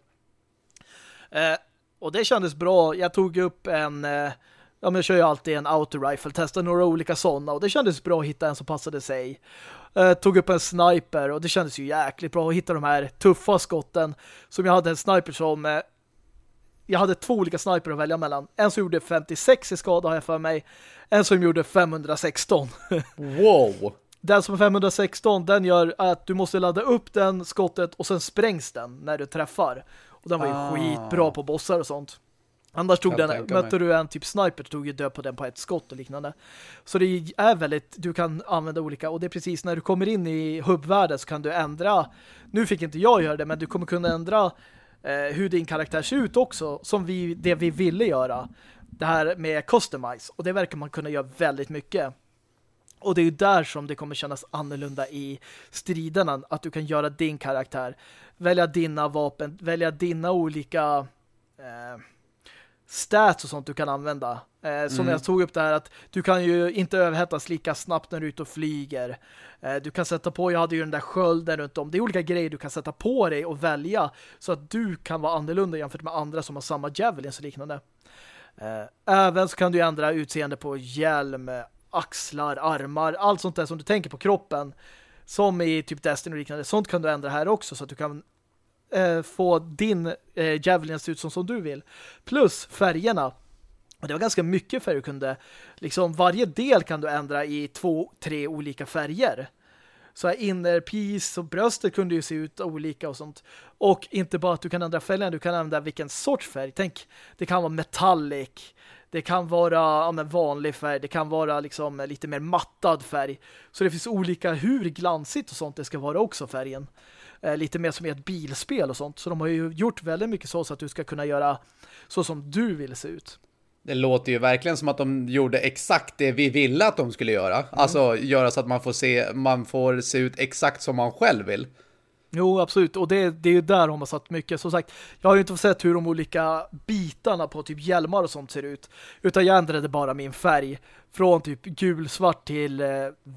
Eh, och det kändes bra. Jag tog upp en... Eh, ja, men jag kör ju alltid en auto-rifle. Testar några olika sådana och det kändes bra att hitta en som passade sig. Eh, tog upp en sniper och det kändes ju jäkligt bra att hitta de här tuffa skotten. Som jag hade en sniper som... Jag hade två olika sniper att välja mellan. En som gjorde 56 i skada har jag för mig. En som gjorde 516. (laughs) Wow! Den som är 516, den gör att du måste ladda upp den skottet och sen sprängs den när du träffar. Och den var ju Ah. skitbra på bossar och sånt. Annars tog Kan den, mötte du en typ sniper tog ju död på den på ett skott och liknande. Så det är väldigt, du kan använda olika och det är precis när du kommer in i hubbvärlden så kan du ändra, nu fick inte jag göra det men du kommer kunna ändra Eh, hur din karaktär ser ut också som vi, det vi ville göra. Det här med customize och det verkar man kunna göra väldigt mycket. Och det är ju där som det kommer kännas annorlunda i striderna. Att du kan göra din karaktär. Välja dina vapen. Välja dina olika eh, stats och sånt du kan använda. Eh, som Mm. jag tog upp det här att du kan ju inte överhettas lika snabbt när du är ute och flyger. Eh, du kan sätta på, jag hade ju den där skölden runt om. Det är olika grejer du kan sätta på dig och välja så att du kan vara annorlunda jämfört med andra som har samma javelins och liknande. Eh, Även så kan du ändra utseende på hjälm, axlar, armar, allt sånt där som du tänker på kroppen. Som i typ Destiny och liknande. Sånt kan du ändra här också så att du kan eh, få din eh, Javelin ut som, som du vill. Plus färgerna. Och det var ganska mycket färger du kunde. Liksom varje del kan du ändra i två, tre olika färger. Så här innerpiece och bröstet kunde ju se ut olika och sånt. Och inte bara att du kan ändra färgerna, du kan ändra vilken sorts färg. Tänk, det kan vara metallic, det kan vara ja, men vanlig färg, det kan vara liksom lite mer mattad färg. Så det finns olika hur glansigt och sånt det ska vara också färgen. Eh, lite mer som i ett bilspel och sånt. Så de har ju gjort väldigt mycket så, så att du ska kunna göra så som du vill se ut. Det låter ju verkligen som att de gjorde exakt det vi ville att de skulle göra. Alltså göra så att man får se, man får se ut exakt som man själv vill. Jo, absolut. Och det, det är ju där de har satt mycket. Som sagt, jag har ju inte sett hur de olika bitarna på typ hjälmar och sånt ser ut. Utan jag ändrade bara min färg. Från typ gulsvart till eh,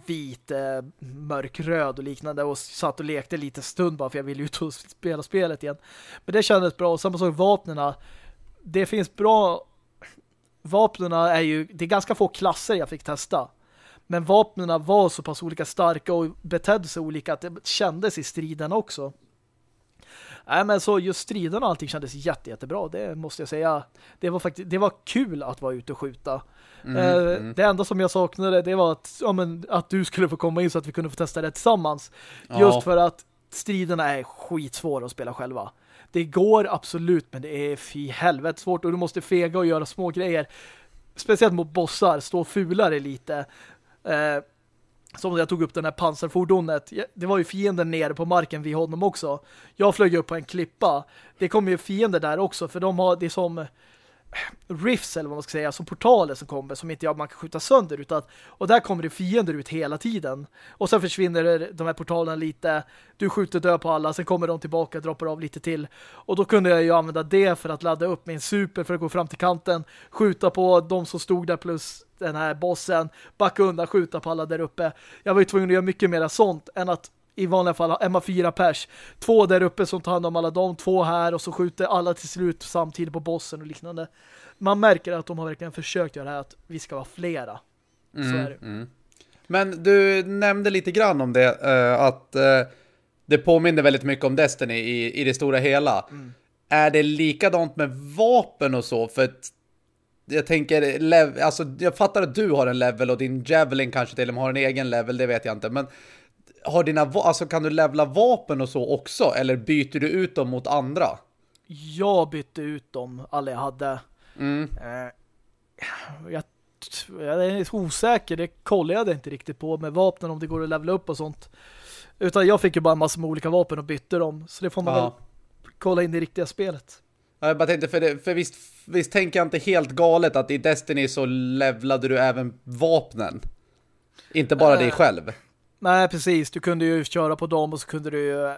vit, eh, mörkröd och liknande. Och satt och lekte lite stund bara för jag ville ut och spela spelet igen. Men det kändes bra. Och samma sak vapnena. Det finns bra... Vapnena är ju... Det är ganska få klasser jag fick testa. Men vapnena var så pass olika starka och betedde sig olika att det kändes i striden också. Nej, men så just striderna och allting kändes jätte, jättebra. Det måste jag säga. Det var faktiskt det var kul att vara ute och skjuta. Mm, eh, mm. Det enda som jag saknade det var att, ja, men, att du skulle få komma in så att vi kunde få testa det tillsammans. Ja. Just för att striderna är skitsvåra att spela själva. Det går absolut, men det är fy helvete svårt och du måste fega och göra små grejer. Speciellt mot bossar, stå fulare lite. Eh, som jag tog upp den här pansarfordonet. Det var ju fienden nere på marken vid honom också. Jag flög upp på en klippa. Det kommer ju fiender där också, för de har det som eh, riffs eller vad man ska säga, alltså portaler som kommer som inte man kan skjuta sönder utan och där kommer det fiender ut hela tiden. Och sen försvinner de här portalerna lite. Du skjuter död på alla, sen kommer de tillbaka droppar av lite till. Och då kunde jag ju använda det för att ladda upp min super för att gå fram till kanten, skjuta på de som stod där plus den här bossen, backa undan, skjuta på alla där uppe. Jag var ju tvungen att göra mycket mer sånt än att i vanliga fall ha fyra pers. Två där uppe som tar hand om alla dem, två här och så skjuter alla till slut samtidigt på bossen och liknande. Man märker att de har verkligen försökt göra det här att vi ska vara flera. Så är det. Mm. Men du nämnde lite grann om det, eh, att eh, det påminner väldigt mycket om Destiny i, i det stora hela. Är det likadant med vapen och så? För att jag tänker, alltså jag fattar att du har en level och din Javelin kanske till och med har en egen level, det vet jag inte. Men har dina, alltså kan du levla vapen och så också? Eller byter du ut dem mot andra? Jag bytte ut dem, alla jag hade. Mm. Eh, jag, jag är osäker, det kollade jag inte riktigt på med vapnen om det går att levela upp och sånt. Utan jag fick ju bara en massa med olika vapen och bytte dem. Så det får man Ja. väl kolla in i det riktiga spelet. Ja, Jag bara tänkte, för, det, för visst, visst tänker jag inte helt galet att i Destiny så levlade du även vapnen. Inte bara Äh. dig själv. Nej, precis. Du kunde ju köra på dem och så kunde du ju äh,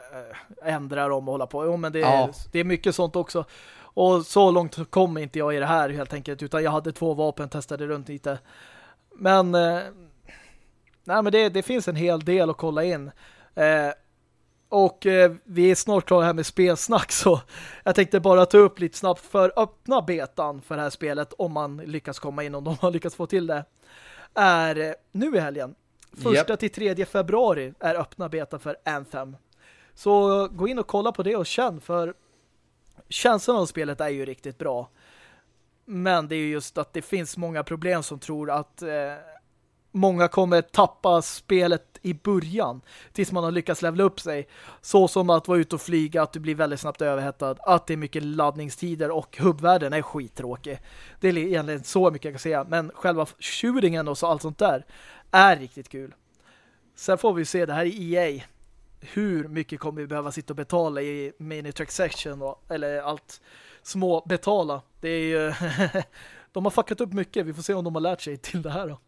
ändra dem och hålla på. Jo, men det är, Ja. det är mycket sånt också. Och så långt kom inte jag i det här helt enkelt. Utan jag hade två vapen, testade runt lite. Men eh, nej, men det, det finns en hel del att kolla in. Eh, och eh, vi är snart klara här med spelsnack så jag tänkte bara ta upp lite snabbt för öppna betan för det här spelet om man lyckas komma in, om de har lyckats få till det är eh, nu i helgen. Första till tredje februari är öppna beta för Anthem. Så gå in och kolla på det och känn för känslan av spelet är ju riktigt bra. Men det är ju just att det finns många problem som tror att eh, många kommer tappa spelet i början tills man har lyckats levela upp sig. Så som att vara ute och flyga, att du blir väldigt snabbt överhettad, att det är mycket laddningstider och hubbvärlden är skittråkig. Det är egentligen så mycket jag kan säga. Men själva tjuringen och så allt sånt där är riktigt kul. Sen får vi se det här i EA. Hur mycket kommer vi behöva sitta och betala i mini section och, eller allt små betala. Det är ju (laughs) de har fuckat upp mycket. Vi får se om de har lärt sig till det här då.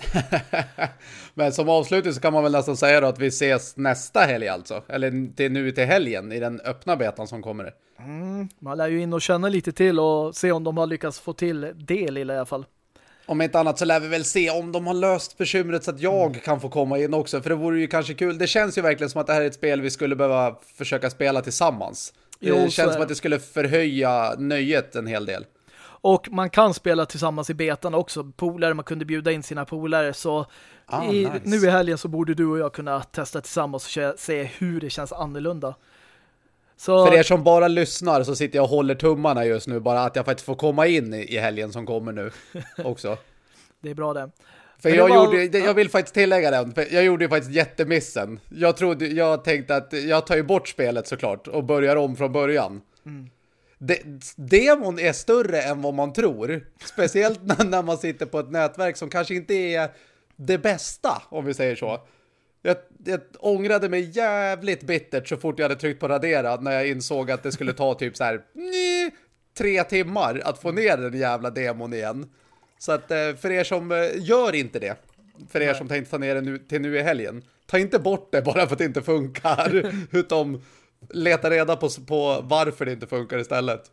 (laughs) Men som avslutning så kan man väl nästan säga då att vi ses nästa helg alltså. Eller till nu till helgen i den öppna betan som kommer. Man lär ju in och känna lite till och se om de har lyckats få till det lilla i alla fall. Om inte annat så lär vi väl se om de har löst bekymret så att jag kan få komma in också. För det vore ju kanske kul. Det känns ju verkligen som att det här är ett spel vi skulle behöva försöka spela tillsammans. Jo, det känns som att det skulle förhöja nöjet en hel del. Och man kan spela tillsammans i betan också. Polare, man kunde bjuda in sina polare. Så Ah, i, nice. nu i helgen så borde du och jag kunna testa tillsammans och se- hur det känns annorlunda. Så För er som bara lyssnar så sitter jag och håller tummarna just nu. Bara att jag faktiskt får komma in i helgen som kommer nu (laughs) också. det är bra det. För jag, var- gjorde, jag vill faktiskt tillägga den. För jag gjorde ju faktiskt jättemissen. Jag trodde, jag tänkte att jag tar ju bort spelet såklart och börjar om från början. De, demon är större än vad man tror. Speciellt (laughs) när, man sitter på ett nätverk som kanske inte är det bästa, om vi säger så. Jag, jag ångrade mig jävligt bittert så fort jag hade tryckt på radera när jag insåg att det skulle ta typ så här tre timmar att få ner den jävla demon igen. Så att eh, för er som eh, gör inte det, för er som tänkte ta ner det nu, till nu i helgen, ta inte bort det bara för att det inte funkar, (laughs) utan leta reda på, på varför det inte funkar istället.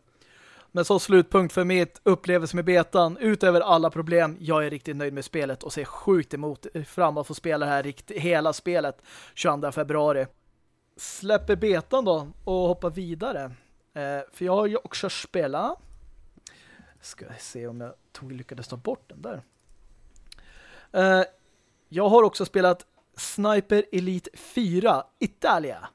Men så slutpunkt för mitt upplevelse med betan. Utöver alla problem, jag är riktigt nöjd med spelet och ser sjukt emot fram att få spela det här rikt- hela spelet 22 februari. Släpper betan då och hoppar vidare. Eh, för jag har ju också spelat. Ska jag se om jag tog, lyckades ta bort den där. Eh, jag har också spelat Sniper Elite 4 Italia.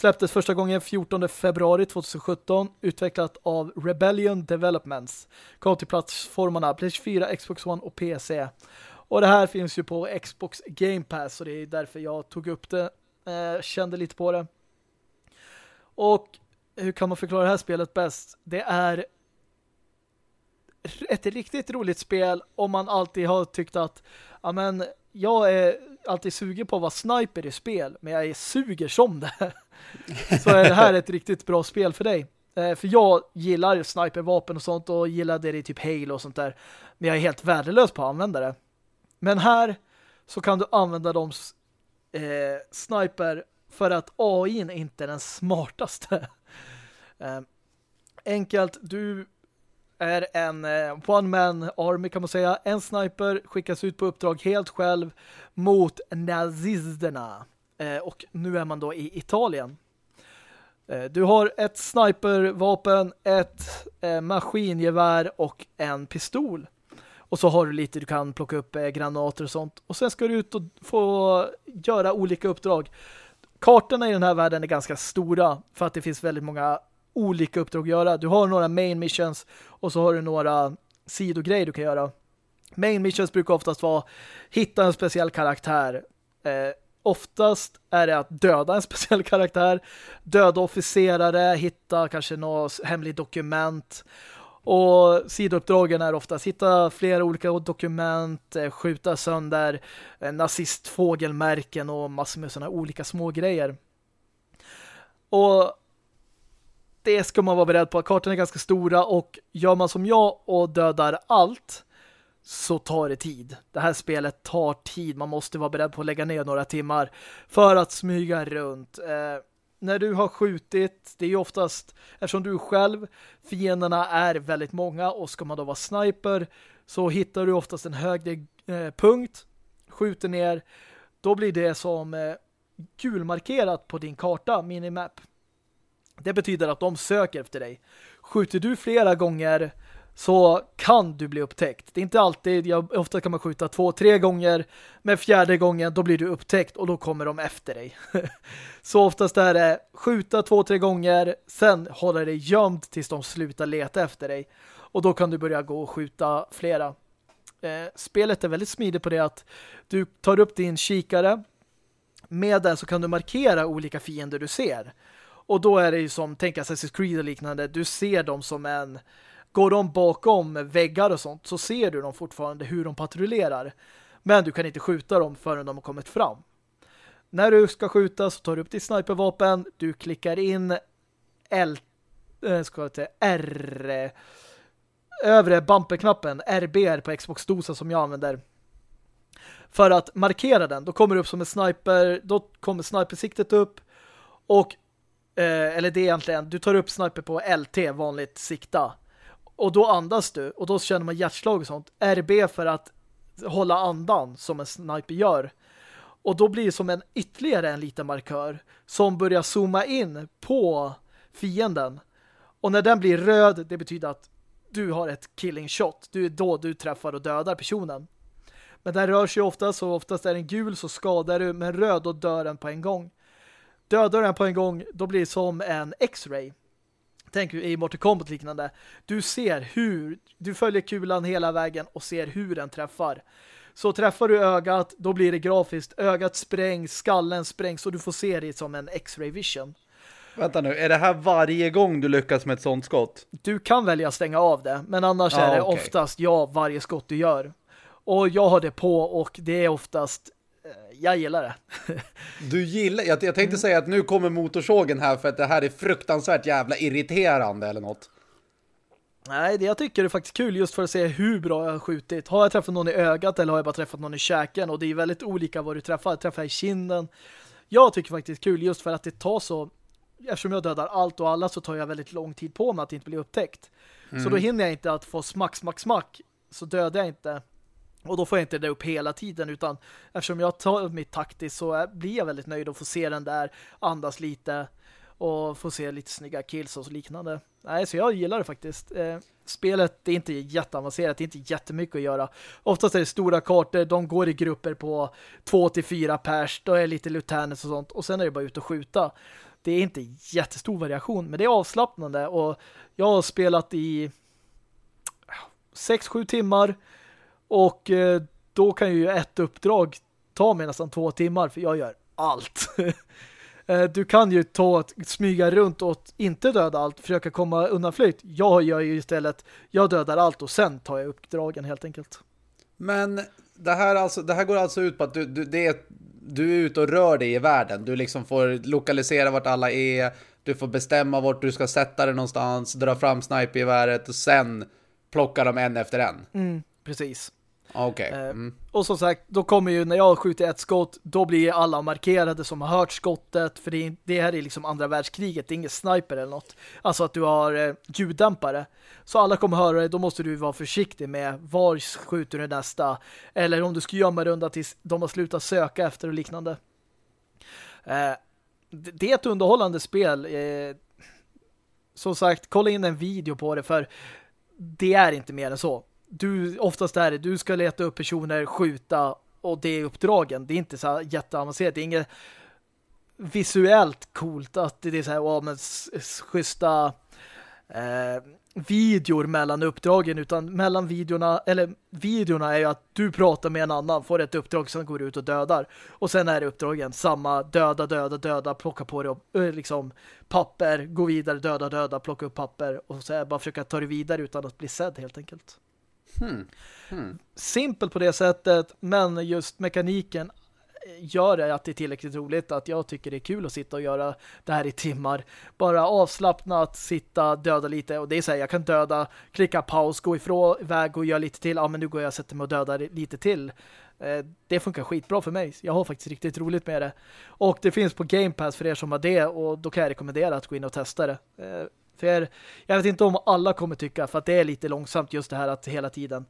Släpptes första gången 14 februari 2017. Utvecklat av Rebellion Developments. Kom till plattformarna PlayStation 4, Xbox One och PC. Och det här finns ju på Xbox Game Pass. Och det är därför jag tog upp det. Eh, kände lite på det. Och hur kan man förklara det här spelet bäst? Det är ett riktigt roligt spel om man alltid har tyckt att ja men jag är alltid sugen på att vara sniper i spel men jag är suger som det. (laughs) Så är det här ett riktigt bra spel för dig. Eh, för jag gillar snipervapen och sånt och gillar det i typ Halo och sånt där. Men jag är helt värdelös på att använda det. Men här så kan du använda de eh, sniper för att AI är inte den smartaste. (laughs) eh, enkelt, du är en eh, one-man army kan man säga. En sniper skickas ut på uppdrag helt själv mot nazisterna. Eh, och nu är man då i Italien. Eh, du har ett snipervapen, ett eh, maskingevär och en pistol. Och så har du lite, du kan plocka upp eh, granater och sånt. Och sen ska du ut och få göra olika uppdrag. Kartorna i den här världen är ganska stora för att det finns väldigt många olika uppdrag att göra. Du har några main missions och så har du några sidogrejer du kan göra. Main missions brukar oftast vara hitta en speciell karaktär. Eh, oftast är det att döda en (laughs) speciell karaktär, döda officerare, hitta kanske något hemligt dokument. Och sidouppdragen är oftast hitta flera olika dokument, eh, skjuta sönder eh, nazistfågelmärken och massor med sådana olika små grejer. Och det ska man vara beredd på. att Kartan är ganska stora och gör man som jag och dödar allt så tar det tid. Det här spelet tar tid. Man måste vara beredd på att lägga ner några timmar för att smyga runt. Eh, när du har skjutit, det är ju oftast, eftersom du själv, fienderna är väldigt många och ska man då vara sniper så hittar du oftast en högre eh, punkt, skjuter ner, då blir det som eh, gulmarkerat på din karta, minimap. Det betyder att de söker efter dig. Skjuter du flera gånger så kan du bli upptäckt. Det är inte alltid, jag, ofta kan man skjuta två, tre gånger, men fjärde gången då blir du upptäckt och då kommer de efter dig. (laughs) så oftast är det skjuta två, tre gånger, sen hålla dig gömd tills de slutar leta efter dig. Och då kan du börja gå och skjuta flera. Eh, spelet är väldigt smidigt på det att du tar upp din kikare, med den så kan du markera olika fiender du ser. Och då är det ju som, tänk Assassin's Creed och liknande, du ser dem som en går de bakom väggar och sånt så ser du dem fortfarande hur de patrullerar. Men du kan inte skjuta dem förrän de har kommit fram. När du ska skjuta så tar du upp ditt snipervapen, du klickar in L eh, ska jag säga, R övre bumperknappen RBR på Xbox-dosan som jag använder för att markera den. Då kommer det upp som en sniper, då kommer snipersiktet upp och eh, eller det är egentligen, du tar upp sniper på LT, vanligt sikta. Och då andas du, och då känner man hjärtslag och sånt. RB för att hålla andan, som en sniper gör. Och då blir det som en ytterligare en liten markör som börjar zooma in på fienden. Och när den blir röd, det betyder att du har ett killing shot. Du är då du träffar och dödar personen. Men den rör sig ofta så oftast är den gul så skadar du, men röd då dör den på en gång. Dödar den på en gång, då blir det som en X-ray. Tänk i Mortal Kombat liknande. Du ser hur, du följer kulan hela vägen och ser hur den träffar. Så träffar du ögat, då blir det grafiskt. Ögat sprängs, skallen sprängs och du får se det som en X-ray vision. Vänta nu, är det här varje gång du lyckas med ett sånt skott? Du kan välja att stänga av det, men annars ah, är det okay. oftast ja varje skott du gör. Och jag har det på och det är oftast jag gillar det. (laughs) du gillar, jag, jag tänkte mm. säga att nu kommer motorsågen här för att det här är fruktansvärt jävla irriterande eller något. Nej, det jag tycker är faktiskt kul just för att se hur bra jag har skjutit. Har jag träffat någon i ögat eller har jag bara träffat någon i käken? Och det är väldigt olika vad du träffar. Jag träffar i kinden. Jag tycker faktiskt kul just för att det tar så... Eftersom jag dödar allt och alla så tar jag väldigt lång tid på mig att inte bli upptäckt. Mm. Så då hinner jag inte att få smack, smack, smack. Så dödar jag inte. Och då får jag inte det upp hela tiden utan eftersom jag tar mitt taktiskt så eh, blir jag väldigt nöjd att få se den där, andas lite. och få se lite snygga kills och liknande. Nej, så jag gillar det faktiskt. Eh, spelet är inte jätteavancerat, det är inte jättemycket att göra. Oftast är det stora kartor, de går i grupper på 2-4 pers, då är det lite lieutenants och sånt, och sen är det bara ut och skjuta. Det är inte jättestor variation, men det är avslappnande och jag har spelat i 6-7 timmar och eh, då kan ju ett uppdrag ta mig nästan två timmar för jag gör allt. (laughs) Eh, du kan ju ta smyga runt och inte döda allt, försöka komma undan flytt. Jag gör ju istället, jag dödar allt och sen tar jag uppdragen helt enkelt. Men det här, alltså, det här går alltså ut på att du, du, det är, du är ute och rör dig i världen. Du liksom får lokalisera vart alla är. Du får bestämma vart du ska sätta dig någonstans. Dra fram snipergeväret och sen plocka dem en efter en. Mm, precis. Okej. Okay. Mm. Och som sagt, då kommer ju när jag skjuter ett skott, då blir alla markerade som har hört skottet, för det, det här är liksom andra världskriget, det är ingen sniper eller något. Alltså att du har eh, ljuddämpare. Så alla kommer höra det, då måste du vara försiktig med var skjuter du nästa, eller om du ska gömma runda tills de har slutat söka efter och liknande. Eh, det är ett underhållande spel. Eh, som sagt, kolla in en video på det, för det är inte mer än så du, oftast är det, du ska leta upp personer, skjuta och det är uppdragen. Det är inte så jätteavancerat. Det är inget visuellt coolt att det är så här, oh, men schyssta eh, videor mellan uppdragen utan mellan videorna, eller videorna är ju att du pratar med en annan, får ett uppdrag som går ut och dödar. Och sen är det uppdragen samma, döda, döda, döda, plocka på dig eh, liksom papper, gå vidare, döda, döda, plocka upp papper och så här, bara försöka ta det vidare utan att bli sedd helt enkelt. Hmm. Hmm. Simpel på det sättet, men just mekaniken gör det att det är tillräckligt roligt att jag tycker det är kul att sitta och göra det här i timmar. Bara avslappnat, sitta, döda lite och det är så här, jag kan döda, klicka paus, gå ifrån iväg och göra lite till. Ja, men nu går jag och sätter mig och dödar lite till. Eh, det funkar skitbra för mig. Jag har faktiskt riktigt roligt med det. Och det finns på Game Pass för er som har det och då kan jag rekommendera att gå in och testa det. Eh, för jag vet inte om alla kommer tycka, för att det är lite långsamt just det här att hela tiden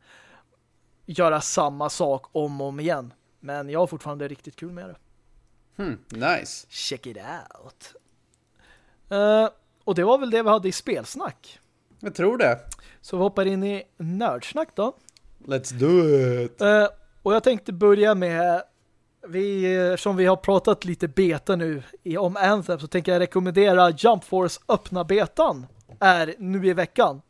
göra samma sak om och om igen. Men jag har fortfarande riktigt kul med det. Hmm, nice. Check it out. Uh, och det var väl det vi hade i spelsnack. Jag tror det. Så vi hoppar in i nördsnack då. Let's do it. Uh, och jag tänkte börja med vi, som vi har pratat lite beta nu i, om Anthem så tänker jag rekommendera Jump Force öppna betan är nu i veckan.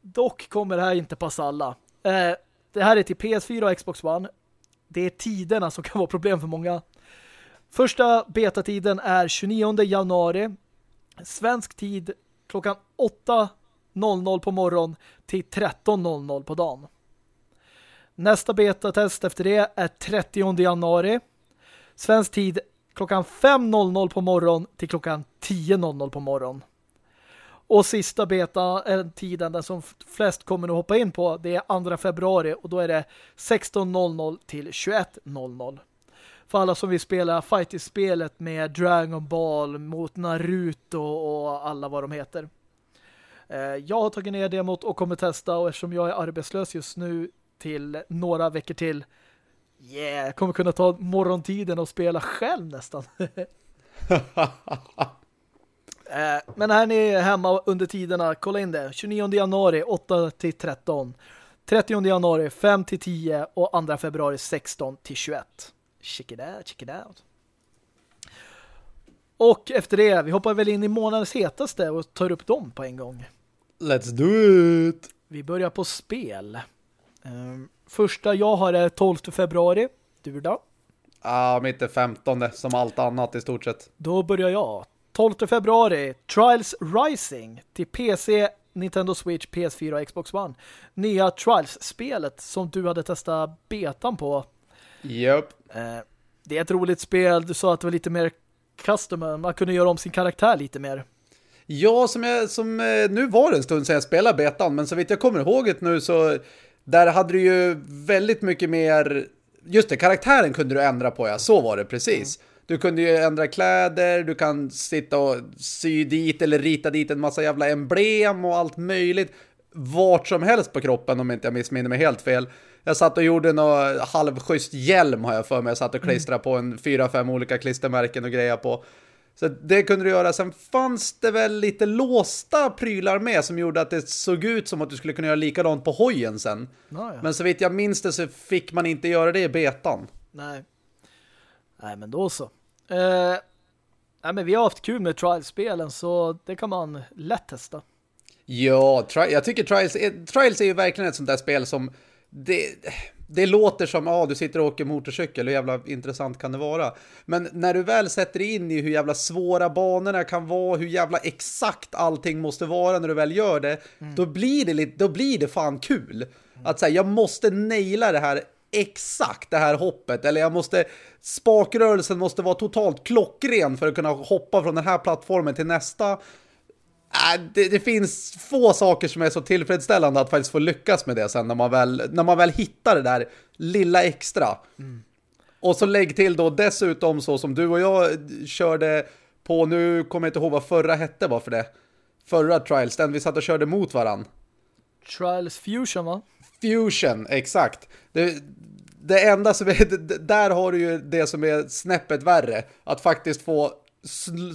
Dock kommer det här inte passa alla. Eh, det här är till PS4 och Xbox One. Det är tiderna som kan vara problem för många. Första betatiden är 29 januari. Svensk tid klockan 8.00 på morgon till 13.00 på dagen. Nästa betatest efter det är 30 januari. Svensk tid klockan 5.00 på morgon till klockan 10.00 på morgon. Och sista beta är tiden den som flest kommer att hoppa in på. Det är 2 februari och då är det 16.00 till 21.00. För alla som vill spela fighting-spelet med Dragon Ball mot Naruto och alla vad de heter. Eh, jag har tagit ner demot och kommer testa och eftersom jag är arbetslös just nu till några veckor till. Yeah, kommer kunna ta morgontiden och spela själv nästan. (laughs) Eh, men här ni är hemma under tiderna, kolla in det. 29 januari 8 till 13. 30 januari 5 till 10 och 2 februari 16 till 21. Check it out, check it out. Och efter det, vi hoppar väl in i månadens hetaste och tar upp dem på en gång. Let's do it! Vi börjar på spel. Um, första jag har är 12 februari. Du då? Ja, mitt är 15 som allt annat i stort sett. Då börjar jag. 12 februari. Trials Rising till PC, Nintendo Switch, PS4 och Xbox One. Nya Trials-spelet som du hade testat betan på. Yep. Uh, det är ett roligt spel. Du sa att det var lite mer customer. Man kunde göra om sin karaktär lite mer. Ja, som jag, som, eh, nu var det en stund sedan jag spelade betan, men så vitt jag kommer ihåg det nu så där hade du ju väldigt mycket mer... Just det, karaktären kunde du ändra på, ja. Så var det precis. Mm. Du kunde ju ändra kläder, du kan sitta och sy dit eller rita dit en massa jävla emblem och allt möjligt. Vart som helst på kroppen om inte jag missminner mig helt fel. Jag satt och gjorde någon halvschysst hjälm har jag för mig. Jag satt och klistrade mm. på en fyra, fem olika klistermärken och grejer på. Så det kunde du göra. Sen fanns det väl lite låsta prylar med som gjorde att det såg ut som att du skulle kunna göra likadant på hojen sen. Ja, ja. Men så vitt jag minns det så fick man inte göra det i betan. Nej. Nej, men då så. Eh, nej, men vi har haft kul med Trials-spelen så det kan man lätt testa. Ja, jag tycker Trials är, Trials är ju verkligen ett sånt där spel som det, det låter som, ja, ah, du sitter och åker motorcykel, hur jävla intressant kan det vara? Men när du väl sätter in i hur jävla svåra banorna kan vara, hur jävla exakt allting måste vara när du väl gör det, mm. då blir det lite, då blir det fan kul. Mm. Att säga, jag måste naila det här exakt det här hoppet eller jag måste spakrörelsen måste vara totalt klockren för att kunna hoppa från den här plattformen till nästa. Äh, det, det, finns få saker som är så tillfredsställande att faktiskt få lyckas med det sen när man väl, när man väl hittar det där lilla extra. Mm. Och så lägg till då dessutom så som du och jag körde på, nu kommer jag inte ihåg vad förra hette var för det. Förra Trials, den vi satt och körde mot varann. Trials Fusion va? Fusion, exakt. Det, det enda som är, (laughs) där har du ju det som är snäppet värre. Att faktiskt få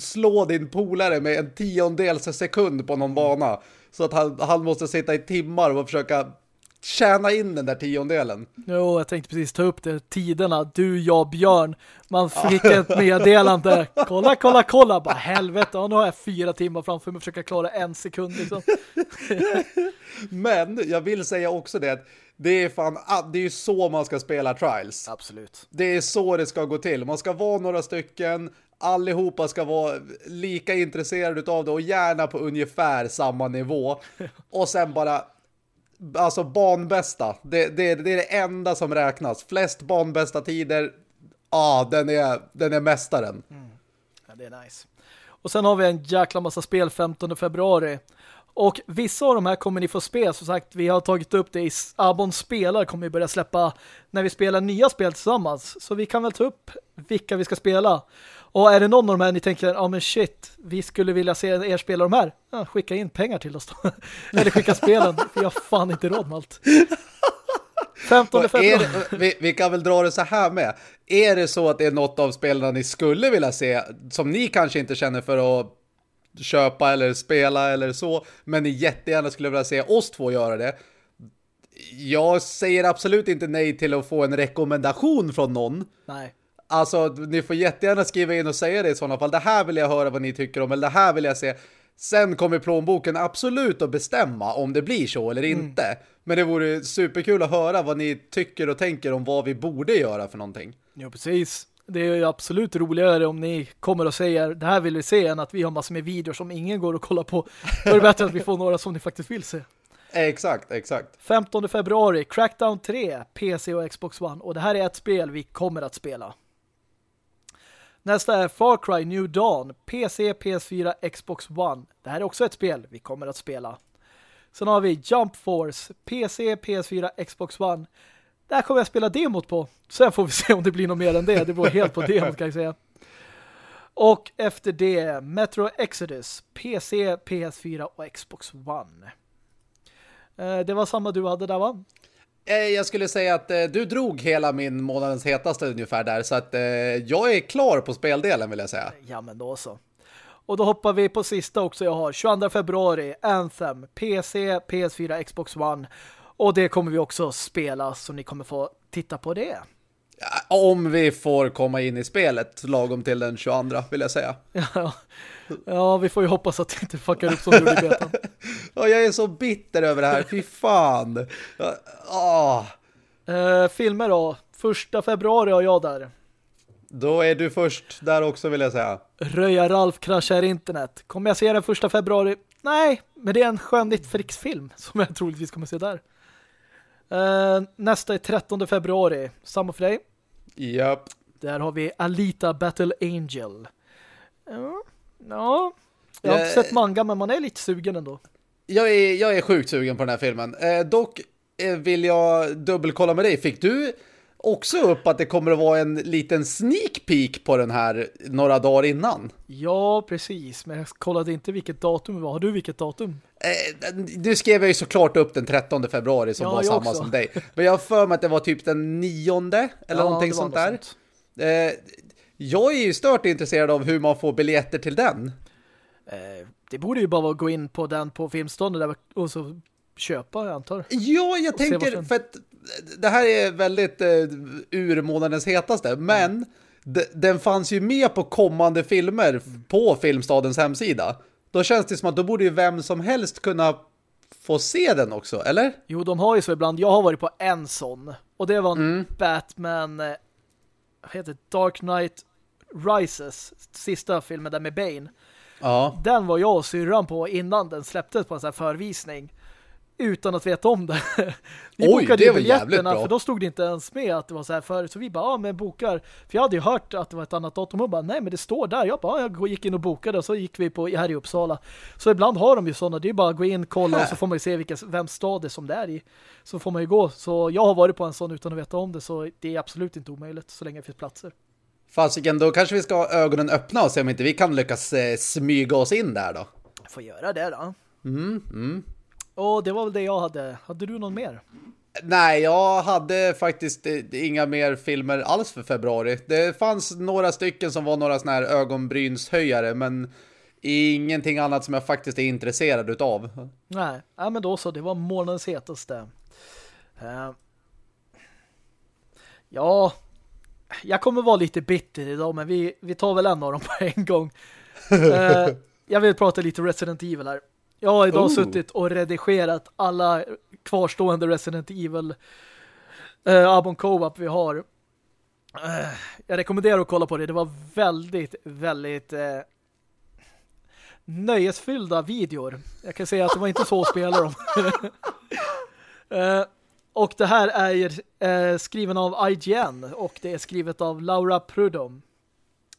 slå din polare med en tiondels sekund på någon bana. Så att han, han måste sitta i timmar och försöka tjäna in den där tiondelen. Jo, jag tänkte precis ta upp det. Tiderna, du, jag, Björn. Man fick (laughs) ett meddelande. Kolla, kolla, kolla. Bara helvete, nu har jag fyra timmar framför mig att försöka klara en sekund. Liksom. (laughs) Men jag vill säga också det det är fan, ah, det är ju så man ska spela Trials. Absolut. Det är så det ska gå till. Man ska vara några stycken, allihopa ska vara lika intresserade av det och gärna på ungefär samma nivå. (laughs) och sen bara alltså banbästa. Det, det, det är det enda som räknas. Flest banbästa tider, ja, ah, den, är, den är mästaren. Mm. Ja, det är nice. Och sen har vi en jäkla massa spel 15 februari. Och vissa av de här kommer ni få spela. Som sagt, vi har tagit upp det i Abon spelar kommer vi börja släppa när vi spelar nya spel tillsammans. Så vi kan väl ta upp vilka vi ska spela. Och är det någon av de här ni tänker, ja ah, men shit, vi skulle vilja se er spela de här. Ja, skicka in pengar till oss då. (laughs) Eller skicka spelen, för jag har fan inte råd med allt. 15 februari. Vi, vi, kan väl dra det så här med. Är det så att det är något av spelarna ni skulle vilja se som ni kanske inte känner för att köpa eller spela eller så, men ni jättegärna skulle vilja se oss två göra det. Jag säger absolut inte nej till att få en rekommendation från någon. Nej. Alltså, ni får jättegärna skriva in och säga det i sådana fall. Det här vill jag höra vad ni tycker om, eller det här vill jag se. Sen kommer plånboken absolut att bestämma om det blir så eller mm. inte. Men det vore superkul att höra vad ni tycker och tänker om vad vi borde göra för någonting. Ja, precis det är ju absolut roligare om ni kommer och säger det här vill vi se än att vi har massor med videor som ingen går att kolla på. (laughs) Då är det bättre att vi får några som ni faktiskt vill se. Exakt, exakt. 15 februari, Crackdown 3, PC och Xbox One. Och det här är ett spel vi kommer att spela. Nästa är Far Cry New Dawn, PC, PS4, Xbox One. Det här är också ett spel vi kommer att spela. Sen har vi Jump Force, PC, PS4, Xbox One. Där kommer jag spela demot på. Sen får vi (laughs) se om det blir något mer än det. Det var helt på demot kan jag säga. Och efter det Metro Exodus, PC, PS4 och Xbox One. Eh, det var samma du hade där va? Eh, jag skulle säga att eh, du drog hela min månadens hetaste ungefär där. Så att eh, jag är klar på speldelen vill jag säga. Ja men då så. Och då hoppar vi på sista också jag har. 22 februari, Anthem, PC, PS4, Xbox One och det kommer vi också spela så ni kommer få titta på det. Om vi får komma in i spelet lagom till den 22 vill jag säga. (laughs) Ja, ja vi får ju hoppas att det inte fuckar upp som du i betan. (laughs) ja, jag är så bitter över det här. Fy fan. Ja, eh, filmer då. Första februari har jag där. Då är du först där också vill jag säga. Röja Ralf kraschar internet. Kommer jag se den första februari? Nej, men det är en skön Netflix-film som jag troligtvis kommer se där. Uh, nästa är 13 februari. Samma för dig? Japp. Där har vi Alita Battle Angel. Uh, ja. Jag har inte sett manga men man är lite sugen ändå. Jag är, jag är sjukt sugen på den här filmen. Eh, dock eh, vill jag dubbelkolla med dig. Fick du också upp att det kommer att vara en liten sneak peek på den här några dagar innan. Ja, precis. Men jag kollade inte vilket datum det var. Har du vilket datum? Eh, nu skrev jag ju såklart upp den 13 februari som ja, var samma också. som dig. Men jag har för mig att det var typ den nionde eller ja, någonting sånt där. Sånt. Eh, Jag är ju stört intresserad av hur man får biljetter till den. Eh, det borde ju bara vara att gå in på den på filmståndet där och så köpa, jag antar. Ja, jag tänker, för att det här är väldigt eh, ur månadens hetaste, men d- den fanns ju med på kommande filmer på Filmstadens hemsida. Då känns det som att då borde ju vem som helst kunna få se den också, eller? Jo, de har ju så ibland. Jag har varit på en sån. Och det var en Mm. Batman eh, vad heter? Dark Knight Rises. Sista filmen där med Bane. Ja. Den var jag och syrran på innan den släpptes på en sån här förvisning. Utan att veta om det. (laughs) Vi Oj, bokade det var jävligt bra. för då stod det inte ens med att det var så här förut. Så vi bara, ja men bokar. För jag hade ju hört att det var ett annat datum och bara, nej men det står där. Jag bara, ja, jag gick in och bokade och så gick vi på här i Uppsala. Så ibland har de ju sådana. Det är bara att gå in, kolla och så får man ju se vilka, vem stad det är som det är i. Så får man ju gå. Så jag har varit på en sån utan att veta om det. Så det är absolut inte omöjligt så länge det finns platser. Fasiken, då kanske vi ska ha ögonen öppna och se om inte vi kan lyckas eh, smyga oss in där då. Får göra det då. Mm, mm. Och det var väl det jag hade. Hade du någon mer? Nej, jag hade faktiskt eh, inga mer filmer alls för februari. Det fanns några stycken som var några såna här ögonbrynshöjare, men ingenting annat som jag faktiskt är intresserad utav. Nej, ja, men då så. Det var månadens hetaste. Eh, ja, jag kommer vara lite bitter idag, men vi, vi tar väl en av dem på en gång. (laughs) Eh, jag vill prata lite Resident Evil här. Jag har idag Oh. suttit och redigerat alla kvarstående Resident Evil eh, Abon Co-op vi har. Eh, jag rekommenderar att kolla på det. Det var väldigt, väldigt eh, nöjesfyllda videor. Jag kan säga att det var inte så att spela dem. (laughs) Eh, och det här är eh, skriven av IGN och det är skrivet av Laura Prudhomme.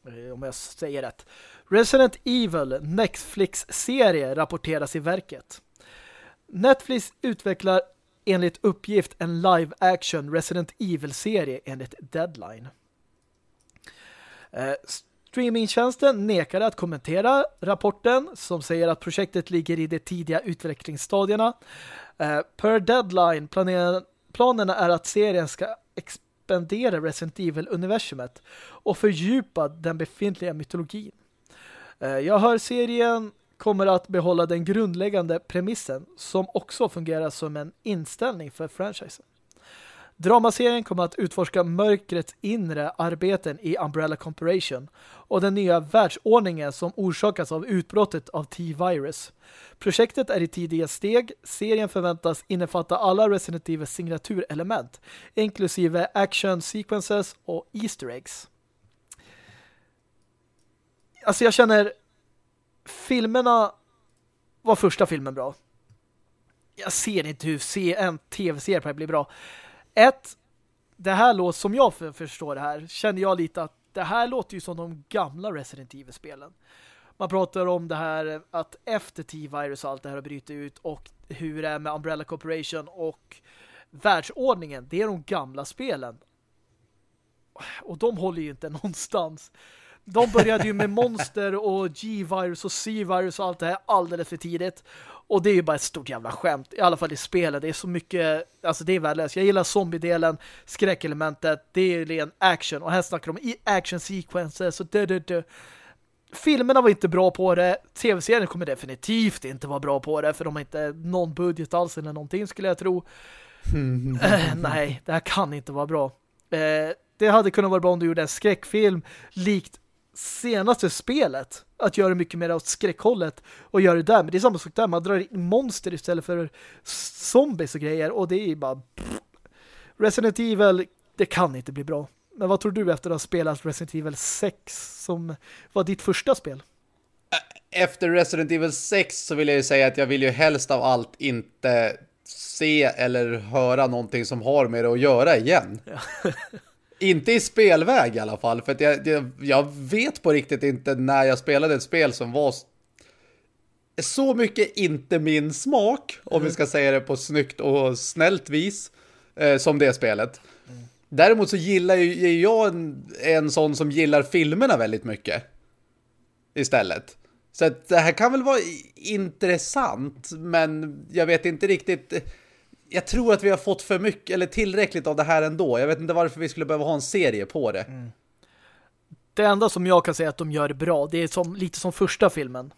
Eh, om jag säger rätt. Resident Evil Netflix-serie rapporteras i verket. Netflix utvecklar enligt uppgift en live-action Resident Evil-serie enligt Deadline. Eh, streamingtjänsten nekade att kommentera rapporten som säger att projektet ligger i de tidiga utvecklingsstadierna. Eh, per Deadline planerna är att serien ska expandera Resident Evil-universumet och fördjupa den befintliga mytologin. Eh, jag hör serien kommer att behålla den grundläggande premissen som också fungerar som en inställning för franchisen. Dramaserien kommer att utforska mörkrets inre arbeten i Umbrella Corporation och den nya världsordningen som orsakas av utbrottet av T-virus. Projektet är i tidiga steg. Serien förväntas innefatta alla Resident Evil signaturelement, inklusive action sequences och Easter eggs. Alltså jag känner filmerna var första filmen bra. Jag ser inte hur se en tv-serie blir bra. Ett, det här låter, som jag förstår det här, känner jag lite att det här låter ju som de gamla Resident Evil-spelen. Man pratar om det här att efter T-virus och allt det här har brutit ut och hur det är med Umbrella Corporation och världsordningen, det är de gamla spelen. Och de håller ju inte (laughs) någonstans. De började ju med monster och G-virus och C-virus och allt det här alldeles för tidigt. Och det är ju bara ett stort jävla skämt. I alla fall i spelet. Det är så mycket, alltså det är värdelöst. Jag gillar zombie-delen, skräckelementet, det är ren action. Och här snackar de om action sequences och dö, dö, dö. Filmerna var inte bra på det. TV-serien kommer definitivt inte vara bra på det. För de har inte någon budget alls eller någonting skulle jag tro. (laughs) Nej, det här kan inte vara bra. Eh, det hade kunnat vara bra om du gjorde en skräckfilm likt senaste spelet. Att göra mycket mer åt skräckhållet och göra det där. Men det är samma sak där. Man drar in monster istället för zombies och grejer. Och det är ju bara... Resident Evil, det kan inte bli bra. Men vad tror du efter att ha spelat Resident Evil 6 som var ditt första spel? Efter Resident Evil 6 så vill jag ju säga att jag vill ju helst av allt inte se eller höra någonting som har med det att göra igen. (laughs) inte i spelväg i alla fall, för att jag, jag, jag vet på riktigt inte när jag spelade ett spel som var så mycket inte min smak, om vi ska säga det på snyggt och snällt vis, eh, som det spelet. Däremot så gillar ju är jag en, en sån som gillar filmerna väldigt mycket. Istället. Så att det här kan väl vara intressant, men jag vet inte riktigt... Jag tror att vi har fått för mycket, eller tillräckligt av det här ändå. Jag vet inte varför vi skulle behöva ha en serie på det. Mm. det enda som jag kan säga att de gör bra, det är som, lite som första filmen.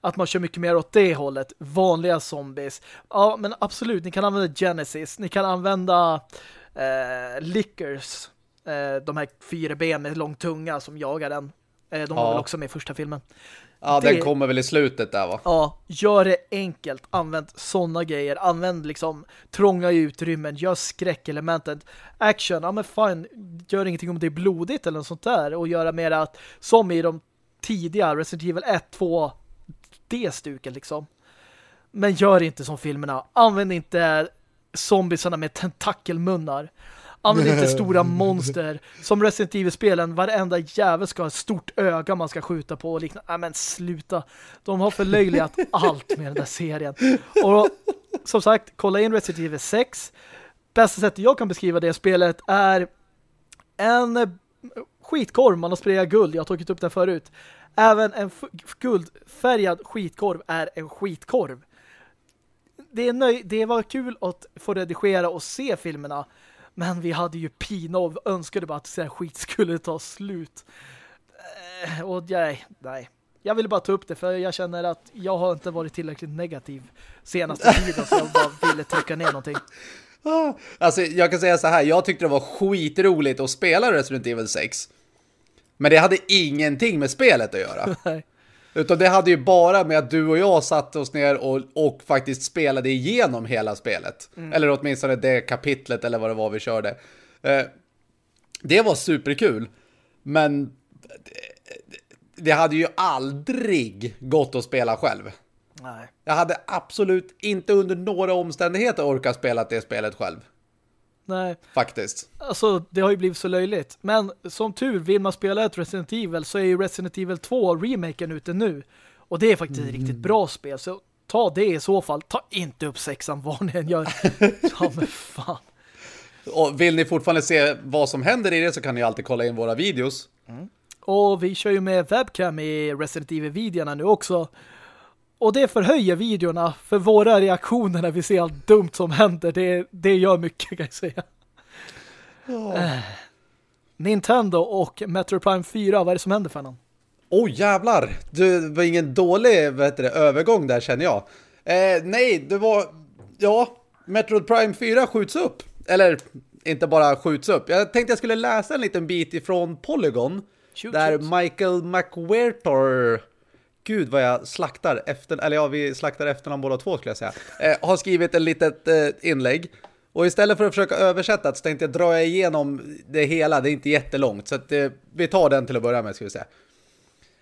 Att man kör mycket mer åt det hållet. Vanliga zombies. Ja, men absolut. Ni kan använda Genesis. Ni kan använda eh, Lickers. Eh, de här fyra ben med lång tunga som jagar den. Eh, de var Ja. väl också med i första filmen. Ja, Det- den kommer väl i slutet där va? Ja, gör det enkelt. Använd sådana grejer. Använd liksom trånga utrymmen. Gör skräckelementen. Action, ja men fine. Gör ingenting om det är blodigt eller något sånt där. Och göra mer att, som i de tidiga Resident Evil 1, 2, det stuket liksom. Men gör inte som filmerna. Använd inte zombiesarna med tentakelmunnar. Använd inte (laughs) stora monster. Som Resident Evil-spelen, varenda jävel ska ha ett stort öga man ska skjuta på och liknande. Nej men sluta. De har förlöjligat (laughs) allt med den där serien. Och som sagt, kolla in Resident Evil 6. Bästa sättet jag kan beskriva det spelet är en skitkorv man har sprayat guld. Jag har tagit upp den förut. Även en guldfärgad skitkorv är en skitkorv. Det, är nöj det var kul att få redigera och se filmerna. Men vi hade ju pina och önskade bara att så här skit skulle ta slut. Eh, Och nej, nej. Jag ville bara ta upp det för jag känner att jag har inte varit tillräckligt negativ senaste (laughs) tiden så jag bara ville trycka ner någonting. Ah, Alltså, jag kan säga så här. Jag tyckte det var skitroligt att spela Resident Evil 6. Men det hade ingenting med spelet att göra. (laughs) Utan det hade ju bara med att du och jag satte oss ner och, och faktiskt spelade igenom hela spelet. Eller åtminstone det kapitlet eller vad det var vi körde. Eh, det var superkul. Men det, det hade ju aldrig gått att spela själv. nej. Jag hade absolut inte under några omständigheter orkat spela det spelet själv. Nej, Faktiskt. alltså det har ju blivit så löjligt. Men som tur, vill man spela ett Resident Evil så är ju Resident Evil 2 remaken ute nu. Och det är faktiskt ett riktigt bra spel. Så ta det i så fall. Ta inte upp sexan vad ni än gör. (laughs) Ja men fan. Och vill ni fortfarande se vad som händer i det så kan ni alltid kolla in våra videos. Och vi kör ju med webcam i Resident Evil-videorna nu också. Och det förhöjer videorna för våra reaktioner när vi ser allt dumt som händer. Det, det gör mycket kan jag säga. Eh, Nintendo och Metro Prime 4, vad är det som händer för någon? Oj jävlar, du, det var ingen dålig vad heter det, övergång där känner jag. Eh, nej, det var, ja, Metroid Prime 4 skjuts upp. Eller inte bara skjuts upp. Jag tänkte jag skulle läsa en liten bit ifrån Polygon. Shoot, där shoot. Michael McWhertor, gud vad jag slaktar efter, eller ja vi slaktar efternamn båda två skulle jag säga, eh, har skrivit ett litet eh, inlägg. Och istället för att försöka översätta så tänkte jag dra igenom det hela, det är inte jättelångt. Så att, eh, vi tar den till att börja med ska vi säga.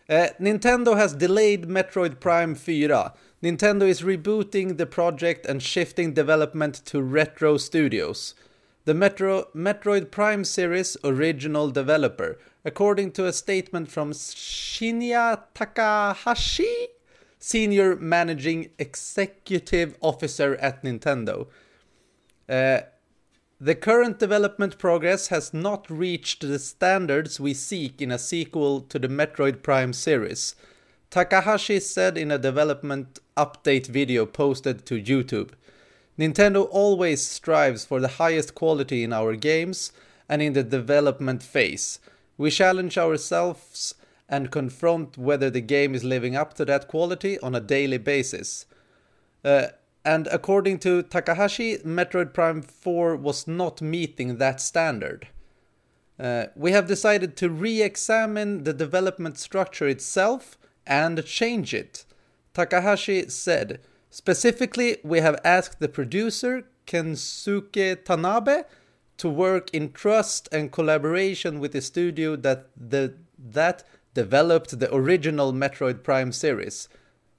Eh, Nintendo has delayed Metroid Prime 4. Nintendo is rebooting the project and shifting development to Retro Studios. The Metro Metroid Prime series original developer, according to a statement from Shinya Takahashi, senior managing executive officer at Nintendo. Uh, the current development progress has not reached the standards we seek in a sequel to the Metroid Prime series. Takahashi said in a development update video posted to YouTube. Nintendo always strives for the highest quality in our games and in the development phase. We challenge ourselves and confront whether the game is living up to that quality on a daily basis. Uh, and according to Takahashi, Metroid Prime 4 was not meeting that standard. Uh, we have decided to re examine the development structure itself and change it. Takahashi said, Specifically, we have asked the producer, Kensuke Tanabe, to work in trust and collaboration with the studio that, the, that developed the original Metroid Prime series,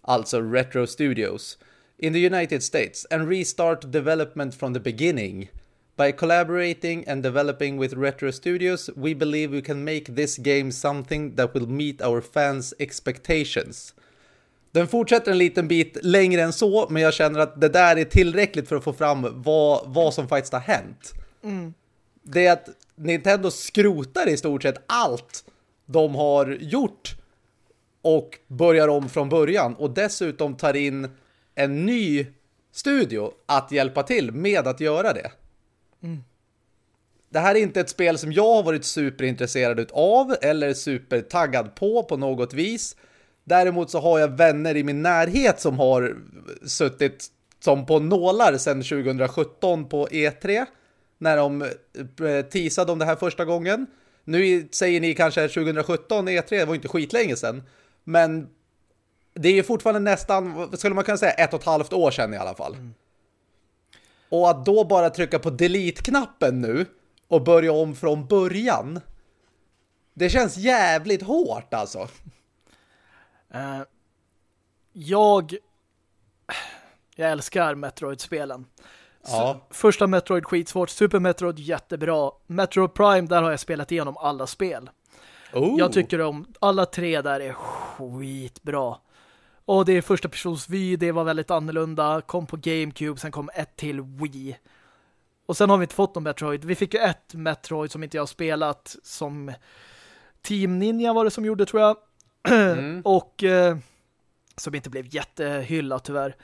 also Retro Studios, in the United States and restart development from the beginning. By collaborating and developing with Retro Studios, we believe we can make this game something that will meet our fans' expectations. Den fortsätter en liten bit längre än så, men jag känner att det där är tillräckligt för att få fram vad, vad som faktiskt har hänt. Det är att Nintendo skrotar i stort sett allt de har gjort och börjar om från början och dessutom tar in en ny studio att hjälpa till med att göra det. det här är inte ett spel som jag har varit superintresserad av eller supertaggad på på något vis. Däremot så har jag vänner i min närhet som har suttit som på nålar sedan 2017 på E3 när de eh, teasade om det här första gången. Nu säger ni kanske 2017 E3, det var inte skitlänge sedan. Men det är ju fortfarande nästan, skulle man kunna säga, ett och ett halvt år sedan i alla fall. Mm. Och att då bara trycka på delete-knappen nu och börja om från början. Det känns jävligt hårt alltså. Uh, jag jag älskar Metroid-spelen. Ja. Första Metroid skitsvårt, Super Metroid jättebra. Metroid Prime, där har jag spelat igenom alla spel. Oh. Jag tycker om alla tre där är skitbra. Och det är första persons vy, det var väldigt annorlunda. Kom på GameCube, sen kom ett till Wii. Och sen har vi inte fått någon Metroid. Vi fick ju ett Metroid som inte jag har spelat som Team Ninja var det som gjorde tror jag. (clears throat) Mm. och eh, som inte blev jättehyllat tyvärr.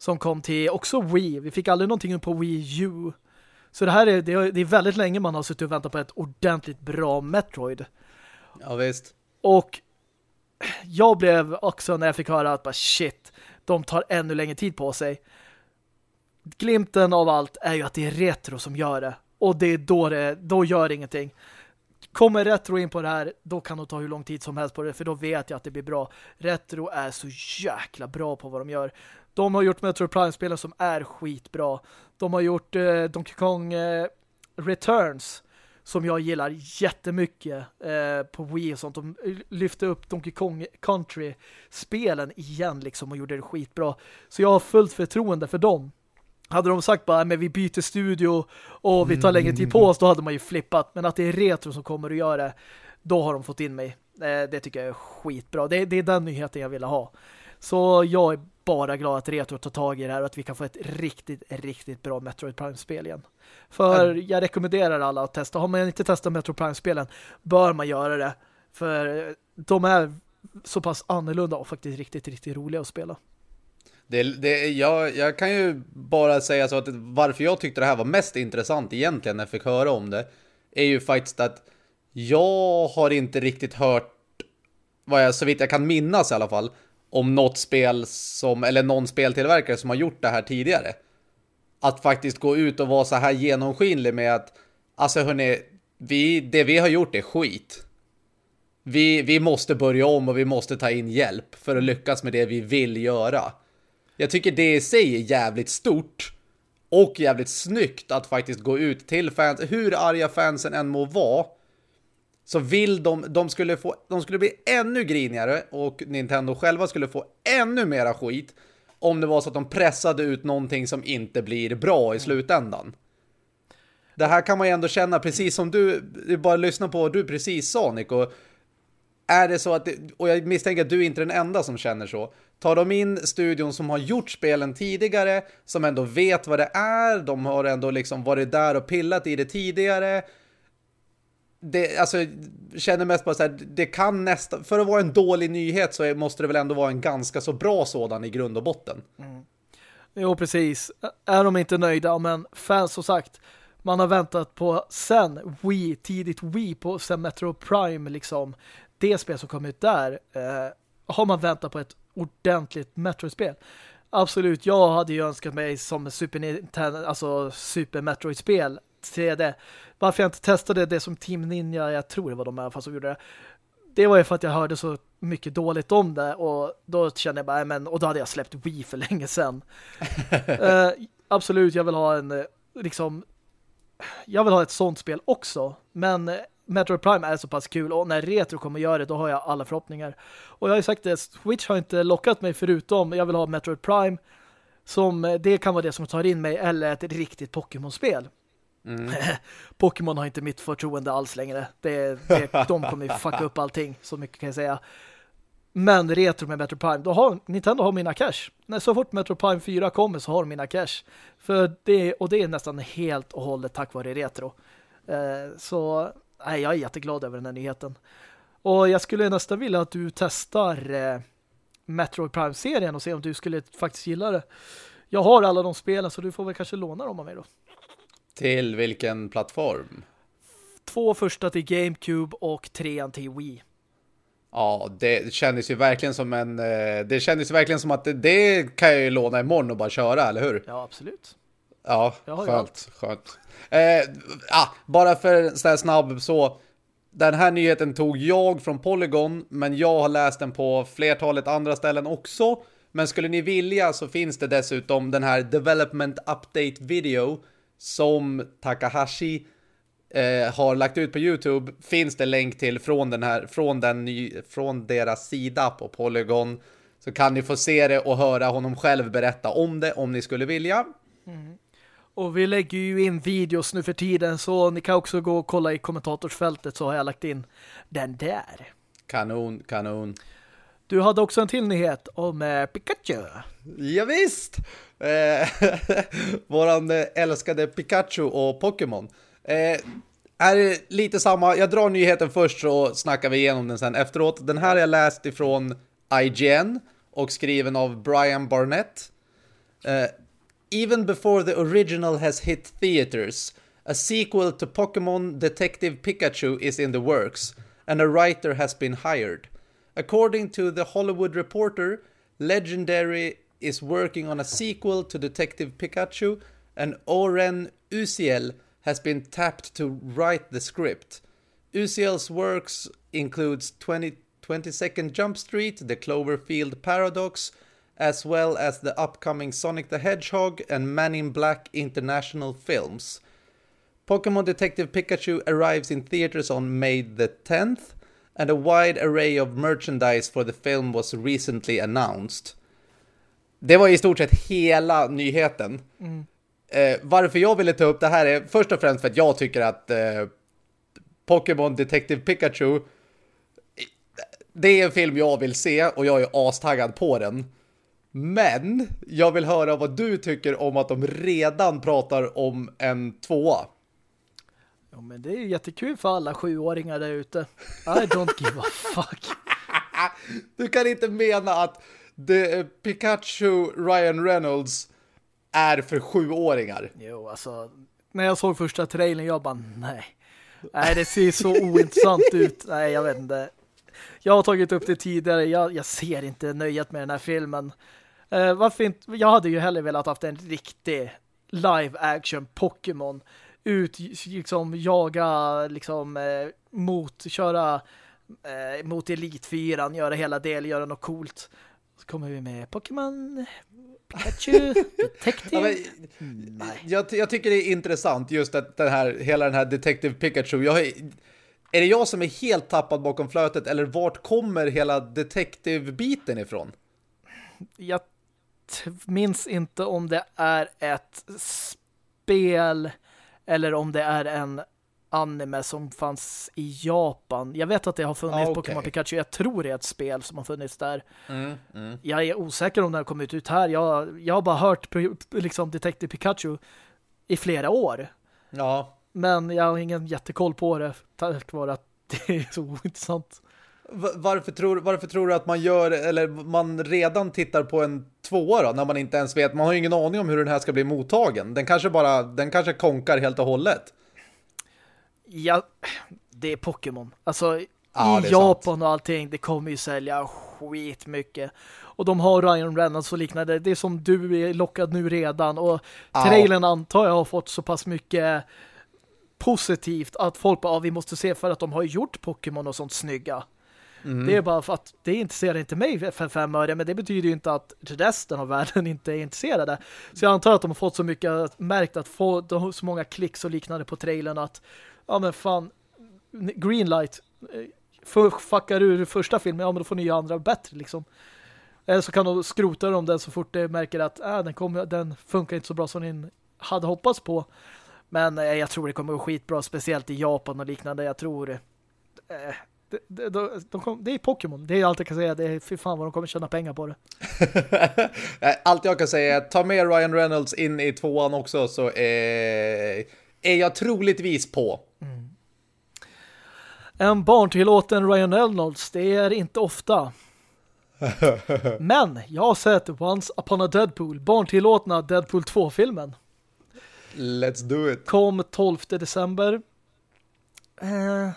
Som kom till också Wii. Vi fick aldrig någonting på Wii U. Så det här är, det är, det är väldigt länge man har suttit och väntat på ett ordentligt bra Metroid. Ja visst. Och jag blev också när jag fick höra att bara shit, de tar ännu längre tid på sig. Glimten av allt är ju att det är retro som gör det. Och det är då det, då gör det ingenting. Kommer retro in på det här, då kan de ta hur lång tid som helst på det, för då vet jag att det blir bra. Retro är så jäkla bra på vad de gör. De har gjort Metro Prime-spelen som är skitbra. De har gjort eh, Donkey Kong eh, Returns som jag gillar jättemycket eh, på Wii och sånt. De lyfte upp Donkey Kong Country-spelen igen liksom och gjorde det skitbra. Så jag har fullt förtroende för dem. Hade de sagt bara, men vi byter studio och vi tar längre tid på oss, då hade man ju flippat. Men att det är retro som kommer att göra det, då har de fått in mig. Eh, det tycker jag är skitbra. Det, det är den nyheten jag ville ha. Så jag är bara glad att Retro tar tag i det här och att vi kan få ett riktigt, riktigt bra Metroid Prime-spel igen. För mm. jag rekommenderar alla att testa. Har man inte testat Metroid Prime-spelen bör man göra det. För de är så pass annorlunda och faktiskt riktigt, riktigt roliga att spela. Det, det, jag, jag kan ju bara säga så att varför jag tyckte det här var mest intressant egentligen när jag fick höra om det är ju faktiskt att jag har inte riktigt hört vad jag så vitt jag kan minnas i alla fall om något spel som, eller någon speltillverkare som har gjort det här tidigare. Att faktiskt gå ut och vara så här genomskinlig med att alltså hörni, vi, det vi har gjort är skit. Vi, vi måste börja om och vi måste ta in hjälp för att lyckas med det vi vill göra. Jag tycker det i sig är jävligt stort och jävligt snyggt att faktiskt gå ut till fans, hur arga fansen än må vara så vill de, de skulle få, de skulle bli ännu grinigare och Nintendo själva skulle få ännu mera skit om det var så att de pressade ut någonting som inte blir bra i slutändan. Det här kan man ju ändå känna precis som du, bara lyssna på vad du precis sa Nick och är det så att, och jag misstänker att du är inte den enda som känner så, tar de in studion som har gjort spelen tidigare, som ändå vet vad det är, de har ändå liksom varit där och pillat i det tidigare, det, alltså, känner mest bara så här, det kan nästan, för att vara en dålig nyhet så måste det väl ändå vara en ganska så bra sådan i grund och botten. Mm. Jo, precis. Är de inte nöjda, men fans som sagt, man har väntat på sen Wii, tidigt Wii på sen Metro Prime liksom, det spel som kom ut där eh, har man väntat på ett ordentligt Metro-spel. Absolut, jag hade ju önskat mig som Super Nintendo, alltså Super Metroid-spel 3D varför jag inte testade det som Team Ninja, jag tror det var de i alla fall som gjorde det. Det var ju för att jag hörde så mycket dåligt om det och då kände jag bara, men, och då hade jag släppt Wii för länge sedan. uh, (laughs) absolut, jag vill ha en eh, liksom jag vill ha ett sånt spel också, men eh, Metroid Prime är så pass kul och när Retro kommer göra det, då har jag alla förhoppningar. Och jag har ju sagt det, Switch har inte lockat mig förutom jag vill ha Metroid Prime som det kan vara det som tar in mig eller ett riktigt Pokémon-spel. Mm. (laughs) Pokémon har inte mitt förtroende alls längre. Det, det, de kommer ju fucka upp allting, så mycket kan jag säga. Men retro med Metro Prime, då har, Nintendo har mina cash. När så fort Metro Prime 4 kommer så har de mina cash. För det, och det är nästan helt och hållet tack vare retro. Eh, så nej, jag är jätteglad över den här nyheten. Och jag skulle nästan vilja att du testar eh, Metro Prime-serien och se om du skulle faktiskt gilla det. Jag har alla de spelen så du får väl kanske låna dem av mig då. Till vilken plattform? två första till GameCube och trean till Wii. Ja, det kändes ju verkligen som en... eh, Det kändes ju verkligen som att det, det kan jag ju låna imorgon och bara köra, eller hur? Ja, absolut. Ja, skönt, skönt. Eh, ah, bara för en sån här snabb så... Den här nyheten tog jag från Polygon, men jag har läst den på flertalet andra ställen också. Men skulle ni vilja så finns det dessutom den här Development Update Video som Takahashi eh, har lagt ut på YouTube. Finns det länk till från den här, från den ny, från deras sida på Polygon. Så kan ni få se det och höra honom själv berätta om det om ni skulle vilja. Och vi lägger ju in videos nu för tiden så ni kan också gå och kolla i kommentatorsfältet så har jag lagt in den där. Kanon, kanon. Du hade också en till nyhet om eh, Pikachu. Ja, visst. Eh, (laughs) våran älskade Pikachu och Pokémon. Eh, är det lite samma. Jag drar nyheten först så snackar vi igenom den sen efteråt. Den här har jag läst ifrån IGN och skriven av Brian Barnett. Eh, Even before the original has hit theaters, a sequel to Pokémon Detective Pikachu is in the works, and a writer has been hired. According to the Hollywood Reporter, Legendary is working on a sequel to Detective Pikachu, and Oren Uziel has been tapped to write the script. Uziel's works includes 20, 22nd Jump Street, The Cloverfield Paradox, as well as the upcoming Sonic the Hedgehog and Man in Black International films. Pokemon Detective Pikachu arrives in theaters on May the 10th, and a wide array of merchandise for the film was recently announced. Det var i stort sett hela nyheten. Eh, varför jag ville ta upp det här är först och främst för att jag tycker att eh, Pokémon Detective Pikachu det är en film jag vill se och jag är astaggad på den. Men jag vill höra vad du tycker om att de redan pratar om en tvåa. Ja, men det är ju jättekul för alla sjuåringar där ute. I don't give a fuck. (laughs) Du kan inte mena att The Pikachu Ryan Reynolds är för sjuåringar. Jo, alltså när jag såg första trailern jag bara, nej. Nej, det ser så ointressant ut. Nej, jag vet inte. Jag har tagit upp det tidigare. Jag, jag ser inte nöjet med den här filmen. Eh, varför inte? Jag hade ju hellre velat haft en riktig live action Pokémon ut, liksom jaga liksom eh, mot, köra eh, mot Elitfyran, göra hela del, göra något coolt. Så kommer vi med Pokémon Pikachu, (laughs) Detective. Ja, jag, jag tycker det är intressant just att den här, hela den här Detective Pikachu. Jag är det jag som är helt tappad bakom flötet eller vart kommer hela Detective-biten ifrån? jag minns inte om det är ett spel eller om det är en anime som fanns i Japan. Jag vet att det har funnits Ah, okej. Pokémon Pikachu. Jag tror det är ett spel som har funnits där. Mm, mm. Jag är osäker om det har kommit ut här. Jag, jag har bara hört liksom Detective Pikachu i flera år. Ja. Men jag har ingen jättekoll på det tack vare att (laughs) det är så ointressant. Varför tror, varför tror du att man gör, eller man redan tittar på en tvåa då, när man inte ens vet, man har ju ingen aning om hur den här ska bli mottagen. Den kanske bara, den kanske konkar helt och hållet. Ja, det är Pokémon. Alltså Ja, i Japan och allting, det kommer ju sälja skit mycket. Och de har Ryan Reynolds och liknande. Det är som du är lockad nu redan. Och Ja. trailern antar jag har fått så pass mycket positivt att folk bara, ah, vi måste se för att de har gjort Pokémon och sånt snygga. Mm. Det är bara för att det intresserar inte mig för fem öre, men det betyder ju inte att resten av världen inte är intresserade. Så jag antar att de har fått så mycket, märkt att få så många klicks och liknande på trailern att ja men fan, Greenlight fuckar ur första filmen, ja men då får ni ju andra bättre liksom. Eller så kan de skrota dem den så fort de märker att äh, den, kom, den funkar inte så bra som ni hade hoppats på. Men eh, jag tror det kommer gå skitbra, speciellt i Japan och liknande. Jag tror eh, det, det, de, de kom, det är Pokémon. Det är allt jag kan säga. Det är fy fan vad de kommer tjäna pengar på det. (laughs) Allt jag kan säga är ta med Ryan Reynolds in i tvåan också så är, är jag troligtvis på. En barntillåten Ryan Reynolds, det är inte ofta. (laughs) Men jag har sett Once Upon a Deadpool, barntillåtna Deadpool 2-filmen. Let's do it. Kom 12 december. Eh,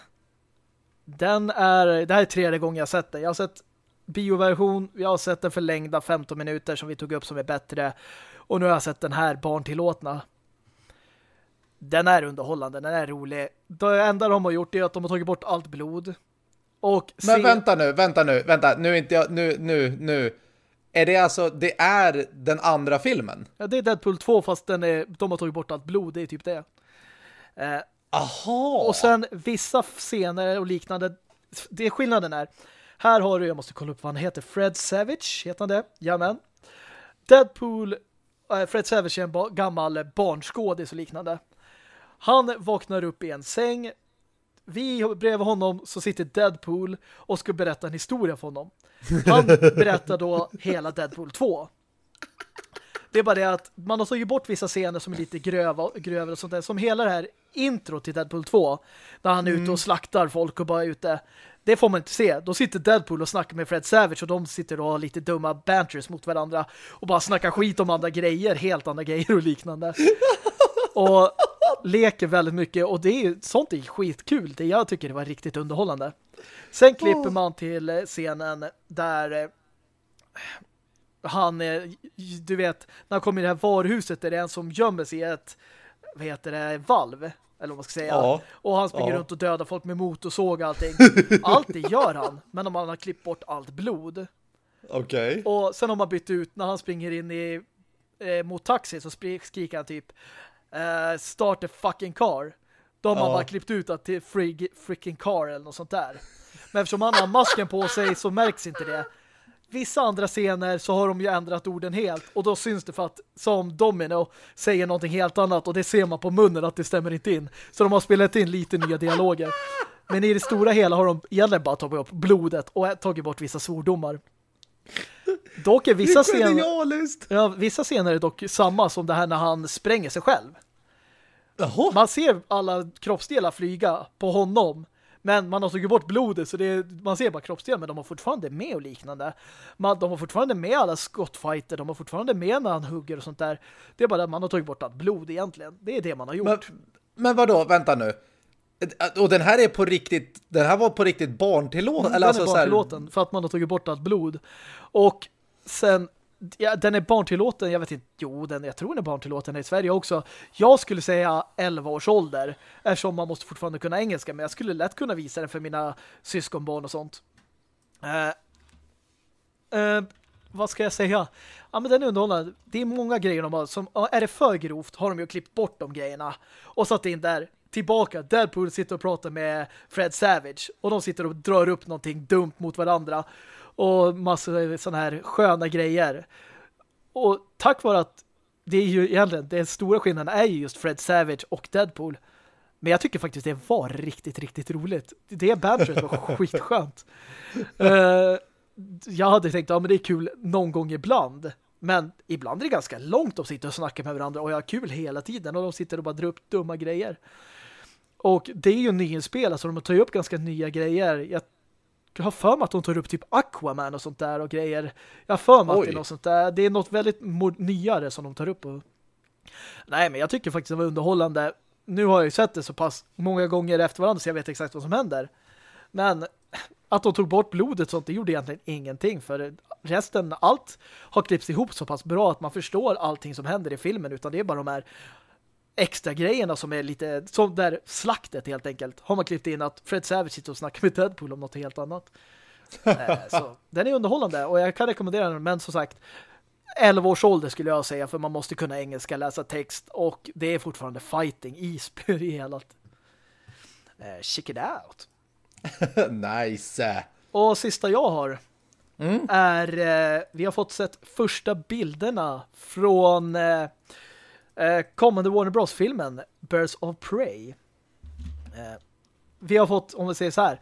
den är, det här är tredje gången jag sett den. Jag har sett bioversion, jag har sett den förlängda 15 minuter som vi tog upp som är bättre. Och nu har jag sett den här barntillåtna. Den är underhållande, den är rolig. Det enda de har gjort är att de har tagit bort allt blod. Och Men se- vänta nu, vänta nu, vänta. Nu inte jag, nu, nu, nu. Är det alltså, det är den andra filmen? Ja, det är Deadpool 2 fast den är, de har tagit bort allt blod, det är typ det. Eh, Aha! och sen vissa scener och liknande, det är skillnaden är, här har du, jag måste kolla upp vad han heter, Fred Savage, heter han det? Jamen. Deadpool, eh, Fred Savage är en ba gammal barnskådis och liknande. Han vaknar upp i en säng, vi bredvid honom så sitter Deadpool och ska berätta en historia för honom. Han berättar då hela Deadpool 2. Det är bara det att man har tagit bort vissa scener som är lite gröva, grövre och sånt där. Som hela det här intro till Deadpool 2. Där han är ute och slaktar folk och bara är ute. Det får man inte se. Då sitter Deadpool och snackar med Fred Savage och de sitter och har lite dumma banters mot varandra. Och bara snackar skit om andra grejer, helt andra grejer och liknande. Och leker väldigt mycket och det är sånt är skitkul. Det jag tycker det var riktigt underhållande. Sen klipper man till eh, scenen där eh, han, eh, du vet, när han kommer i det här varuhuset där det är en som gömmer sig i ett, vad heter det, valv, eller vad man ska säga. Ja. Och han springer Ja. runt och dödar folk med motorsåg och allting. (laughs) Allt det gör han, men om man har klippt bort allt blod. Okej. Och sen har man bytt ut, när han springer in i eh, mot taxi så skriker han typ eh, start a fucking car. Då har man Ja. bara klippt ut att till frig, freaking car eller något sånt där. Men eftersom han har masken på sig så märks inte det. Vissa andra scener så har de ju ändrat orden helt och då syns det för att som Domino säger någonting helt annat och det ser man på munnen att det stämmer inte in. Så de har spelat in lite nya dialoger. Men i det stora hela har de egentligen bara tagit upp blodet och tagit bort vissa svordomar. Dock är vissa scener, ja, vissa scener är dock samma som det här när han spränger sig själv. Jaha. Man ser alla kroppsdelar flyga på honom. Men man har tagit bort blodet så är, man ser bara kroppsdelar men de har fortfarande med och liknande. Man, de har fortfarande med alla skottfighter, de har fortfarande med när han hugger och sånt där. Det är bara att man har tagit bort allt blod egentligen. Det är det man har gjort. Men, men vadå, vänta nu. Och den här är på riktigt, den här var på riktigt barntillåten? Den Eller alltså är så här, barntillåten för att man har tagit bort allt blod. Och sen, ja, den är barntillåten, jag vet inte, jo, den, jag tror den är barntillåten i Sverige också. Jag skulle säga 11 års ålder, eftersom man måste fortfarande kunna engelska, men jag skulle lätt kunna visa den för mina syskonbarn och sånt. Eh, eh, vad ska jag säga? Ja, men den är underhållande. Det är många grejer de har. Som, är det för grovt har de ju klippt bort de grejerna. Och satt in där tillbaka. Deadpool sitter och pratar med Fred Savage. Och de sitter och drar upp någonting dumt mot varandra. Och massor sådana här sköna grejer. Och tack vare att det är ju egentligen, den stora skillnaden är ju just Fred Savage och Deadpool. Men jag tycker faktiskt det var riktigt, riktigt roligt. Det banteret var (laughs) skitskönt. Uh, jag hade tänkt, ja men det är kul någon gång ibland. Men ibland är det ganska långt de sitter och snackar med varandra och jag har kul hela tiden och de sitter och bara drar upp dumma grejer. Och det är ju nyinspel, alltså de tar ju upp ganska nya grejer. Jag har för mig att de tar upp typ Aquaman och sånt där och grejer. Jag har för mig att Oj. det är något sånt där. Det är något väldigt nyare som de tar upp. Och... Nej, men jag tycker faktiskt det var underhållande. Nu har jag ju sett det så pass många gånger efter varandra så jag vet exakt vad som händer. Men att de tog bort blodet sånt, det gjorde egentligen ingenting. För resten, allt har klippts ihop så pass bra att man förstår allting som händer i filmen. Utan det är bara de här extra grejerna som är lite, som där slaktet helt enkelt. Har man klippt in att Fred Savage sitter och snackar med Deadpool om något helt annat. (laughs) Eh, så den är underhållande och jag kan rekommendera den. Men som sagt, 11 års ålder skulle jag säga för man måste kunna engelska, läsa text och det är fortfarande fighting i spelet. Eh, check it out. (laughs) nice. Och sista jag har Mm. är eh, vi har fått sett första bilderna från eh, kommande Warner Bros-filmen Birds of Prey. Eh, vi har fått, om vi säger så här,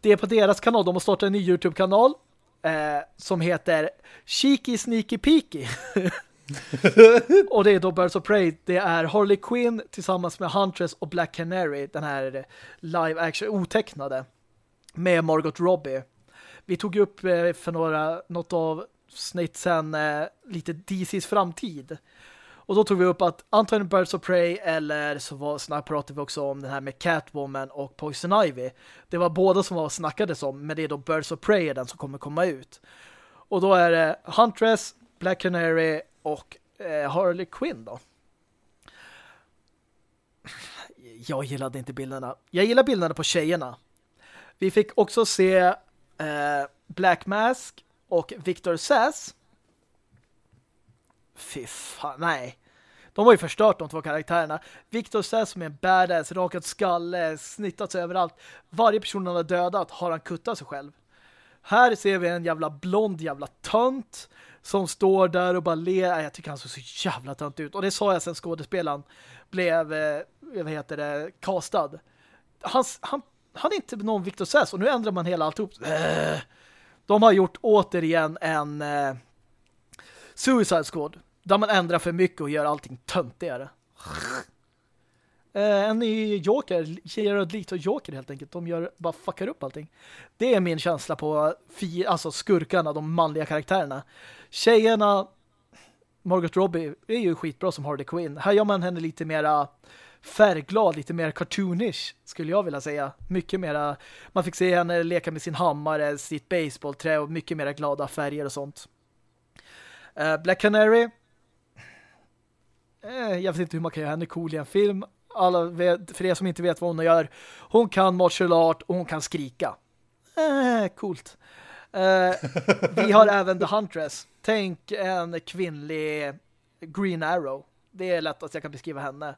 det är på deras kanal, de har startat en ny YouTube-kanal eh, som heter Cheeky Sneaky Peaky. (laughs) och det är då Birds of Prey. Det är Harley Quinn tillsammans med Huntress och Black Canary, den här live action otecknade med Margot Robbie. Vi tog upp eh, för några något av snitt sen eh, lite DCs framtid. Och då tog vi upp att antingen Birds of Prey eller så var, snack, pratade vi också om den här med Catwoman och Poison Ivy. Det var båda som var snackades om, men det är då Birds of Prey den som kommer komma ut. Och då är det Huntress, Black Canary och eh, Harley Quinn då. Jag gillade inte bilderna. Jag gillar bilderna på tjejerna. Vi fick också se eh, Black Mask och Victor Sass. Fy fan, nej. De har ju förstört de två karaktärerna. Victor Sass som är en badass, rakat skalle, snittat sig överallt. Varje person han har dödat har han kuttat sig själv. Här ser vi en jävla blond jävla tönt som står där och bara ler. Jag tycker han såg så jävla tönt ut. Och det sa jag sen skådespelaren blev, eh, vad heter det, castad. Han, han, han är inte någon Victor Sass och nu ändrar man hela alltihop. Eh, de har gjort återigen en eh, Suicide Squad där man ändrar för mycket och gör allting töntigare. Eh, en ny Joker, Gerard Leto Joker helt enkelt. De gör, bara fuckar upp allting. Det är min känsla på alltså skurkarna, de manliga karaktärerna. Tjejerna, Margot Robbie är ju skitbra som Harley Quinn. Här gör man henne lite mera färgglad, lite mer cartoonish skulle jag vilja säga. Mycket mera, man fick se henne leka med sin hammare, sitt baseballträ och mycket mera glada färger och sånt. Eh, Black Canary uh, jag vet inte hur man kan göra henne cool i en film. Alla vet, för er som inte vet vad hon gör, hon kan martial art och hon kan skrika. Uh, coolt. vi har (laughs) även The Huntress. Tänk en kvinnlig Green Arrow. Det är lätt att jag kan beskriva henne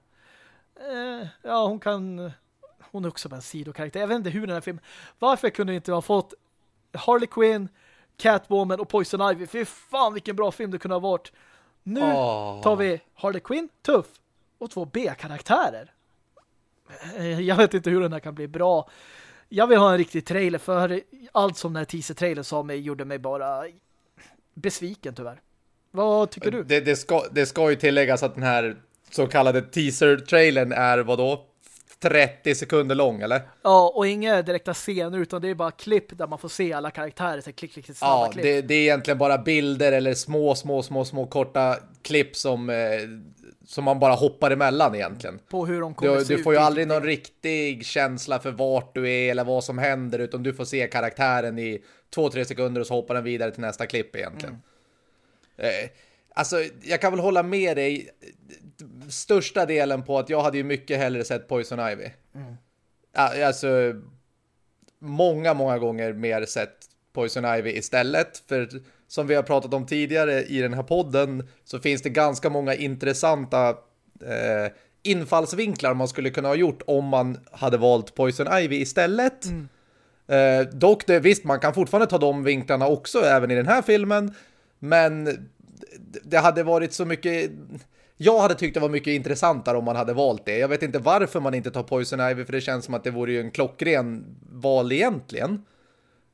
eh, ja, hon kan hon är också en sidokaraktär. Jag vet inte hur den här filmen varför kunde inte ha fått Harley Quinn, Catwoman och Poison Ivy? För fan vilken bra film det kunde ha varit. Nu oh. tar vi Harley Quinn, tuff och två B-karaktärer. Eh, jag vet inte hur den här kan bli bra. Jag vill ha en riktig trailer för allt som den här teaser-trailern sa mig gjorde mig bara besviken tyvärr. Vad tycker du? Det, det, ska, det ska ju tilläggas att den här så kallade teaser-trailern är vad då? 30 sekunder lång, eller? Ja, och inga direkta scener utan det är bara klipp där man får se alla karaktärer. Så klick, klick, klick, ja, klipp. Det, det är egentligen bara bilder eller små, små, små, små korta klipp som, eh, som man bara hoppar emellan egentligen. På hur de kommer Du, du får ju aldrig någon riktig känsla för vart du är eller vad som händer utan du får se karaktären i två, tre sekunder och så hoppar den vidare till nästa klipp egentligen. Mm. Eh, alltså, jag kan väl hålla med dig största delen på att jag hade ju mycket hellre sett Poison Ivy. Mm. Alltså många, många gånger mer sett Poison Ivy istället. För som vi har pratat om tidigare i den här podden så finns det ganska många intressanta eh, infallsvinklar man skulle kunna ha gjort om man hade valt Poison Ivy istället. Mm. Eh, dock, det, visst, man kan fortfarande ta de vinklarna också även i den här filmen. Men det hade varit så mycket jag hade tyckt det var mycket intressantare om man hade valt det. Jag vet inte varför man inte tar Poison Ivy för det känns som att det vore ju en klockren val egentligen.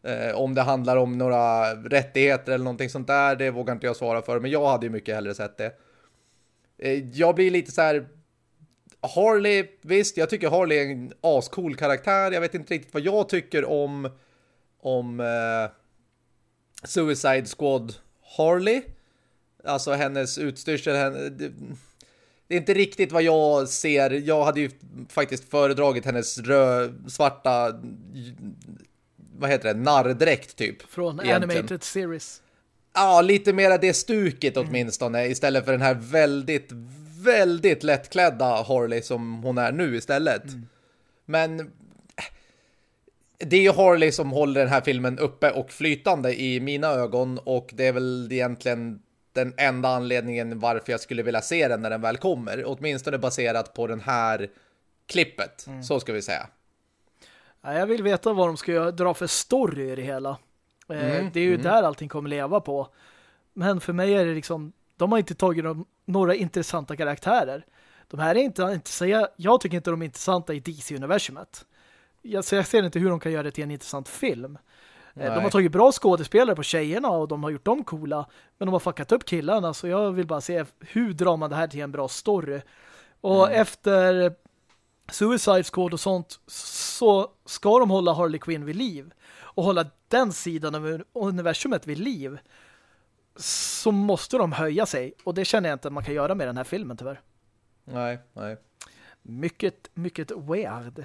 Eh, om det handlar om några rättigheter eller någonting sånt där, det vågar inte jag svara för. Men jag hade ju mycket hellre sett det. Eh, jag blir lite så här... Harley, visst, jag tycker Harley är en ascool karaktär. Jag vet inte riktigt vad jag tycker om om eh, Suicide Squad Harley. Alltså hennes utstyrsel, henne, det, det, är inte riktigt vad jag ser. Jag hade ju faktiskt föredragit hennes rö, svarta vad heter det? Narrdräkt typ. Från egentligen. Animated Series. Ja, lite mera det stuket mm. åtminstone mm. istället för den här väldigt, väldigt lättklädda Harley som hon är nu istället. Mm. Men det är ju Harley som håller den här filmen uppe och flytande i mina ögon och det är väl egentligen den enda anledningen varför jag skulle vilja se den när den väl kommer. Åtminstone baserat på den här klippet. Mm. Så ska vi säga. Ja, jag vill veta vad de ska dra för story i det hela. Eh, mm. Det är ju mm. där allting kommer leva på. Men för mig är det liksom de har inte tagit några intressanta karaktärer. De här är inte, inte jag, jag tycker inte de är intressanta i DC-universumet. Jag, jag ser inte hur de kan göra det till en intressant film. Nej. De har tagit bra skådespelare på tjejerna och de har gjort dem coola. Men de har fuckat upp killarna så jag vill bara se hur drar man det här till en bra story. Och mm. efter Suicide Squad och sånt så ska de hålla Harley Quinn vid liv. Och hålla den sidan av universumet vid liv. så måste de höja sig. Och det känner jag inte att man kan göra med den här filmen tyvärr. Nej, nej. Mycket, mycket weird.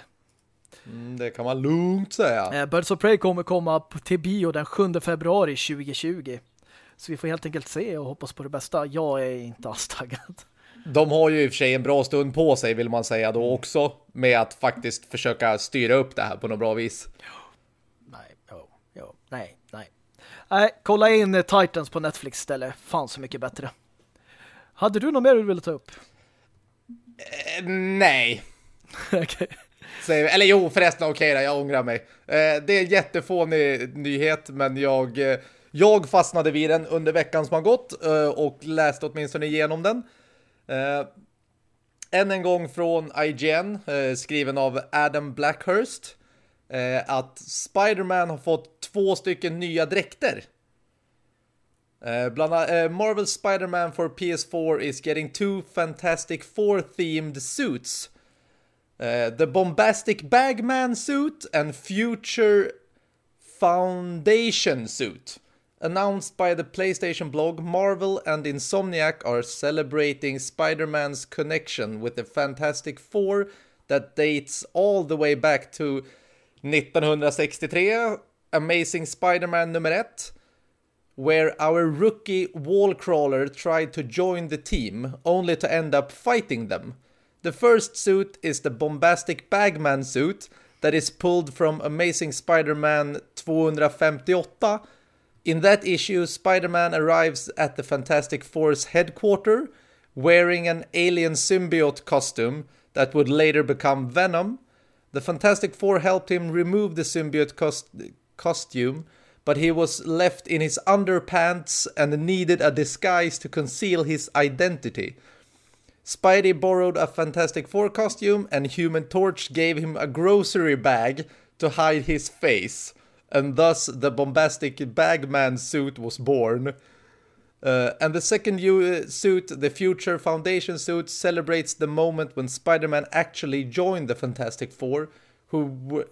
Mm, det kan man lugnt säga. Eh, Birds of Prey kommer komma till bio den 7 februari 2020. Så vi får helt enkelt se och hoppas på det bästa. Jag är inte alls taggad. De har ju i och för sig en bra stund på sig vill man säga då också. Med att faktiskt försöka styra upp det här på något bra vis. Nej, jo, jo, nej, nej. Nej, kolla in eh, Titans på Netflix istället. Fan så mycket bättre. Hade du något mer du ville ta upp? Eh, nej. (laughs) Okej. Säger, eller jo, förresten, okej okay, jag ångrar mig. Eh, det är en jättefånig nyhet, men jag, eh, jag fastnade vid den under veckan som har gått eh, och läste åtminstone igenom den. Eh, än en gång från IGN, eh, skriven av Adam Blackhurst, eh, att Spider-Man har fått två stycken nya dräkter. Eh, bland annat, Marvel Spider-Man for PS4 is getting two Fantastic Four-themed suits. Uh, the Bombastic Bagman suit and Future Foundation suit. Announced by the PlayStation blog, Marvel and Insomniac are celebrating Spider Man's connection with the Fantastic Four that dates all the way back to 1963, Amazing Spider Man nummer 1, where our rookie Wallcrawler tried to join the team only to end up fighting them. The first suit is the bombastic Bagman suit that is pulled from Amazing Spider-Man 258. In that issue, Spider-Man arrives at the Fantastic Four's headquarters wearing an alien symbiote costume that would later become Venom. The Fantastic Four helped him remove the symbiote cost costume, but he was left in his underpants and needed a disguise to conceal his identity. Spidey borrowed a Fantastic Four costume, and Human Torch gave him a grocery bag to hide his face. And thus, the bombastic Bagman suit was born. Uh, and the second uh, suit, the Future Foundation suit, celebrates the moment when Spider Man actually joined the Fantastic Four, who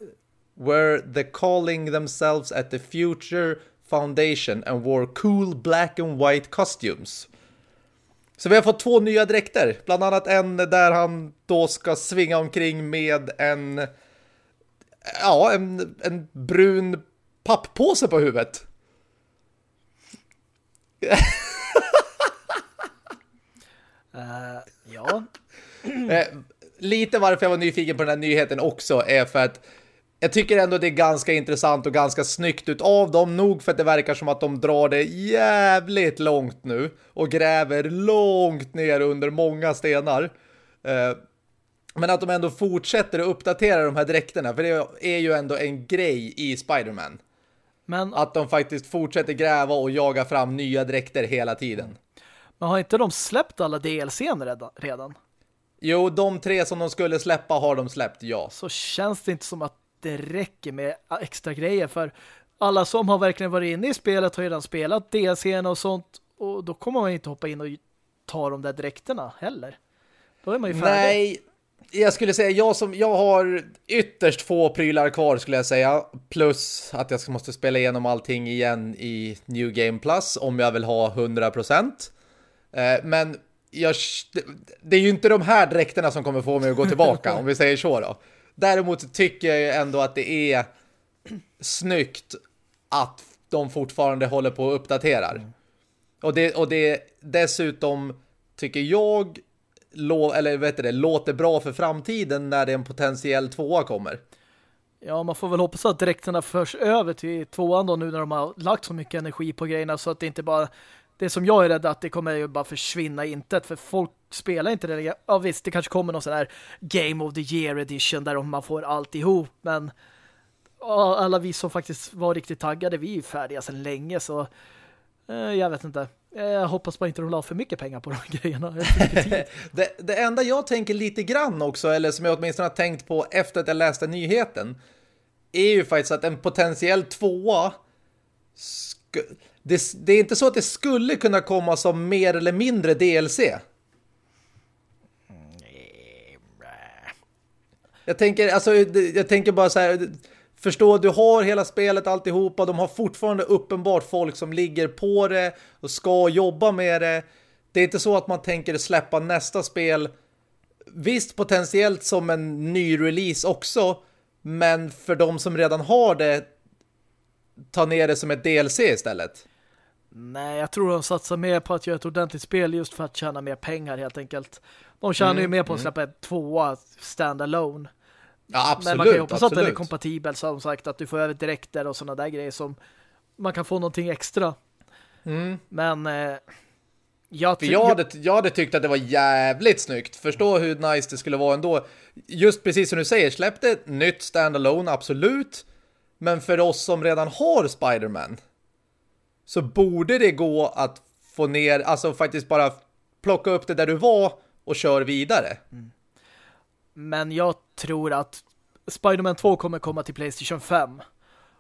were the calling themselves at the Future Foundation and wore cool black and white costumes. Så vi har fått två nya dräkter. Bland annat en där han då ska svinga omkring med en ja, en, en brun papppåse på huvudet. uh, ja. Eh, lite varför jag var nyfiken på den här nyheten också är för att jag tycker ändå det är ganska intressant och ganska snyggt utav dem. Nog för att det verkar som att de drar det jävligt långt nu. Och gräver långt ner under många stenar. Eh, men att de ändå fortsätter att uppdatera de här dräkterna. För det är ju ändå en grej i Spiderman. Men... Att de faktiskt fortsätter gräva och jaga fram nya dräkter hela tiden. Men har inte de släppt alla DLC redan? Jo, de tre som de skulle släppa har de släppt, ja. Så känns det inte som att det räcker med extra grejer för alla som har verkligen varit inne i spelet har redan spelat DLCn och sånt och då kommer man inte hoppa in och ta de där dräkterna heller. Då är man ju färdig. Nej, jag skulle säga jag som jag har ytterst få prylar kvar skulle jag säga. Plus att jag måste spela igenom allting igen i New Game Plus om jag vill ha 100%. Eh, men jag, det är ju inte de här dräkterna som kommer få mig att gå tillbaka (laughs) om vi säger så då. Däremot tycker jag ju ändå att det är snyggt att de fortfarande håller på och uppdaterar. Mm. Och, det, och det dessutom tycker jag eller vet det, låter bra för framtiden när det en potentiell tvåa kommer. Ja, man får väl hoppas att direkterna förs över till tvåan då nu när de har lagt så mycket energi på grejerna så att det inte bara det som jag är rädd att det kommer ju bara försvinna intet för folk spelar inte det. Ja visst, det kanske kommer någon sån här Game of the Year edition där man får alltihop men alla vi som faktiskt var riktigt taggade, vi är ju färdiga sedan länge så eh, jag vet inte. Jag hoppas bara inte de la för mycket pengar på de (laughs) grejerna. (laughs) det, det enda jag tänker lite grann också, eller som jag åtminstone har tänkt på efter att jag läste nyheten, är ju faktiskt att en potentiell tvåa det, det, är inte så att det skulle kunna komma som mer eller mindre DLC. Jag tänker, alltså, jag tänker bara så här, Förstå, du har hela spelet alltihopa. De har fortfarande uppenbart folk som ligger på det och ska jobba med det. Det är inte så att man tänker släppa nästa spel visst potentiellt som en ny release också, men för de som redan har det ta ner det som ett DLC istället. Nej, jag tror de satsar mer på att göra ett ordentligt spel just för att tjäna mer pengar helt enkelt. De tjänar mm, ju mer på att släppa mm. ett tvåa standalone. Ja, absolut. Men man kan ju hoppas absolut. att den är kompatibel som sagt, att du får över direkter och sådana där grejer som man kan få någonting extra. Mm. Men eh, jag, jag, hade, jag hade tyckt att det var jävligt snyggt. Förstå hur nice det skulle vara ändå. Just precis som du säger, släppte ett nytt standalone, absolut. Men för oss som redan har Spiderman så borde det gå att få ner, alltså faktiskt bara plocka upp det där du var och kör vidare. Mm. Men jag tror att Spiderman 2 kommer komma till Playstation 5.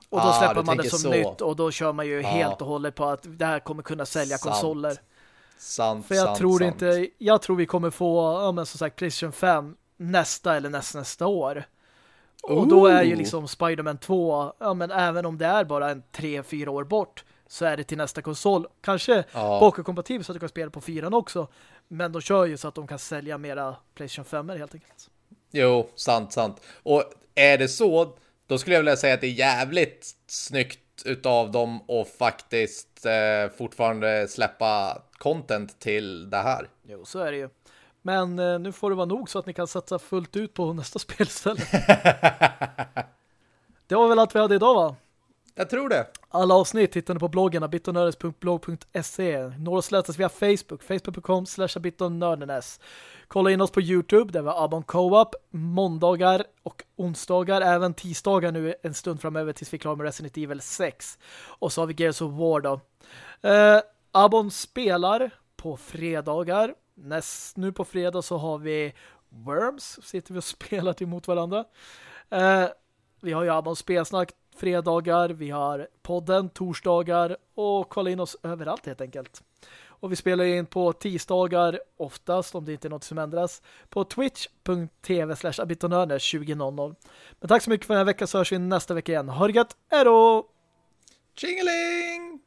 Och då ah, släpper man det som så. nytt och då kör man ju ah. helt och hållet på att det här kommer kunna sälja Sant. konsoler. Sant, För jag sant, tror sant. inte, jag tror vi kommer få, ja men som sagt, Playstation 5 nästa eller näst nästa år. Och då är ju liksom Spiderman 2, ja men även om det är bara en 3-4 år bort så är det till nästa konsol. Kanske ja. bakåtkompatibel så att du kan spela på 4 också. Men de kör ju så att de kan sälja mera Playstation 5 helt enkelt. Jo, sant, sant. Och är det så, då skulle jag vilja säga att det är jävligt snyggt utav dem och faktiskt eh, fortfarande släppa content till det här. Jo, så är det ju. Men eh, nu får det vara nog så att ni kan satsa fullt ut på (laughs) nästa spel istället. (laughs) det var väl allt vi hade idag va? Jag tror det. Alla avsnitt hittar ni på bloggen bitonördes.blog.se. Når oss läsas via Facebook, facebook.com slash. Kolla in oss på Youtube där vi har Abon Co-op måndagar och onsdagar, även tisdagar nu en stund framöver tills vi är klara med Resident Evil 6. Och så har vi Gears of War då. Eh, Abon spelar på fredagar. Näst, nu på fredag så har vi Worms, sitter vi och (laughs) spelar emot varandra. Eh, vi har ju Abons spelsnack fredagar, vi har podden torsdagar och kolla in oss överallt helt enkelt. Och vi spelar in på tisdagar oftast, om det inte är något som ändras, på twitch.tv slash abitonörner 20.00. Men tack så mycket för den här veckan så hörs vi nästa vecka igen. Ha det gött, hejdå! Tjingeling!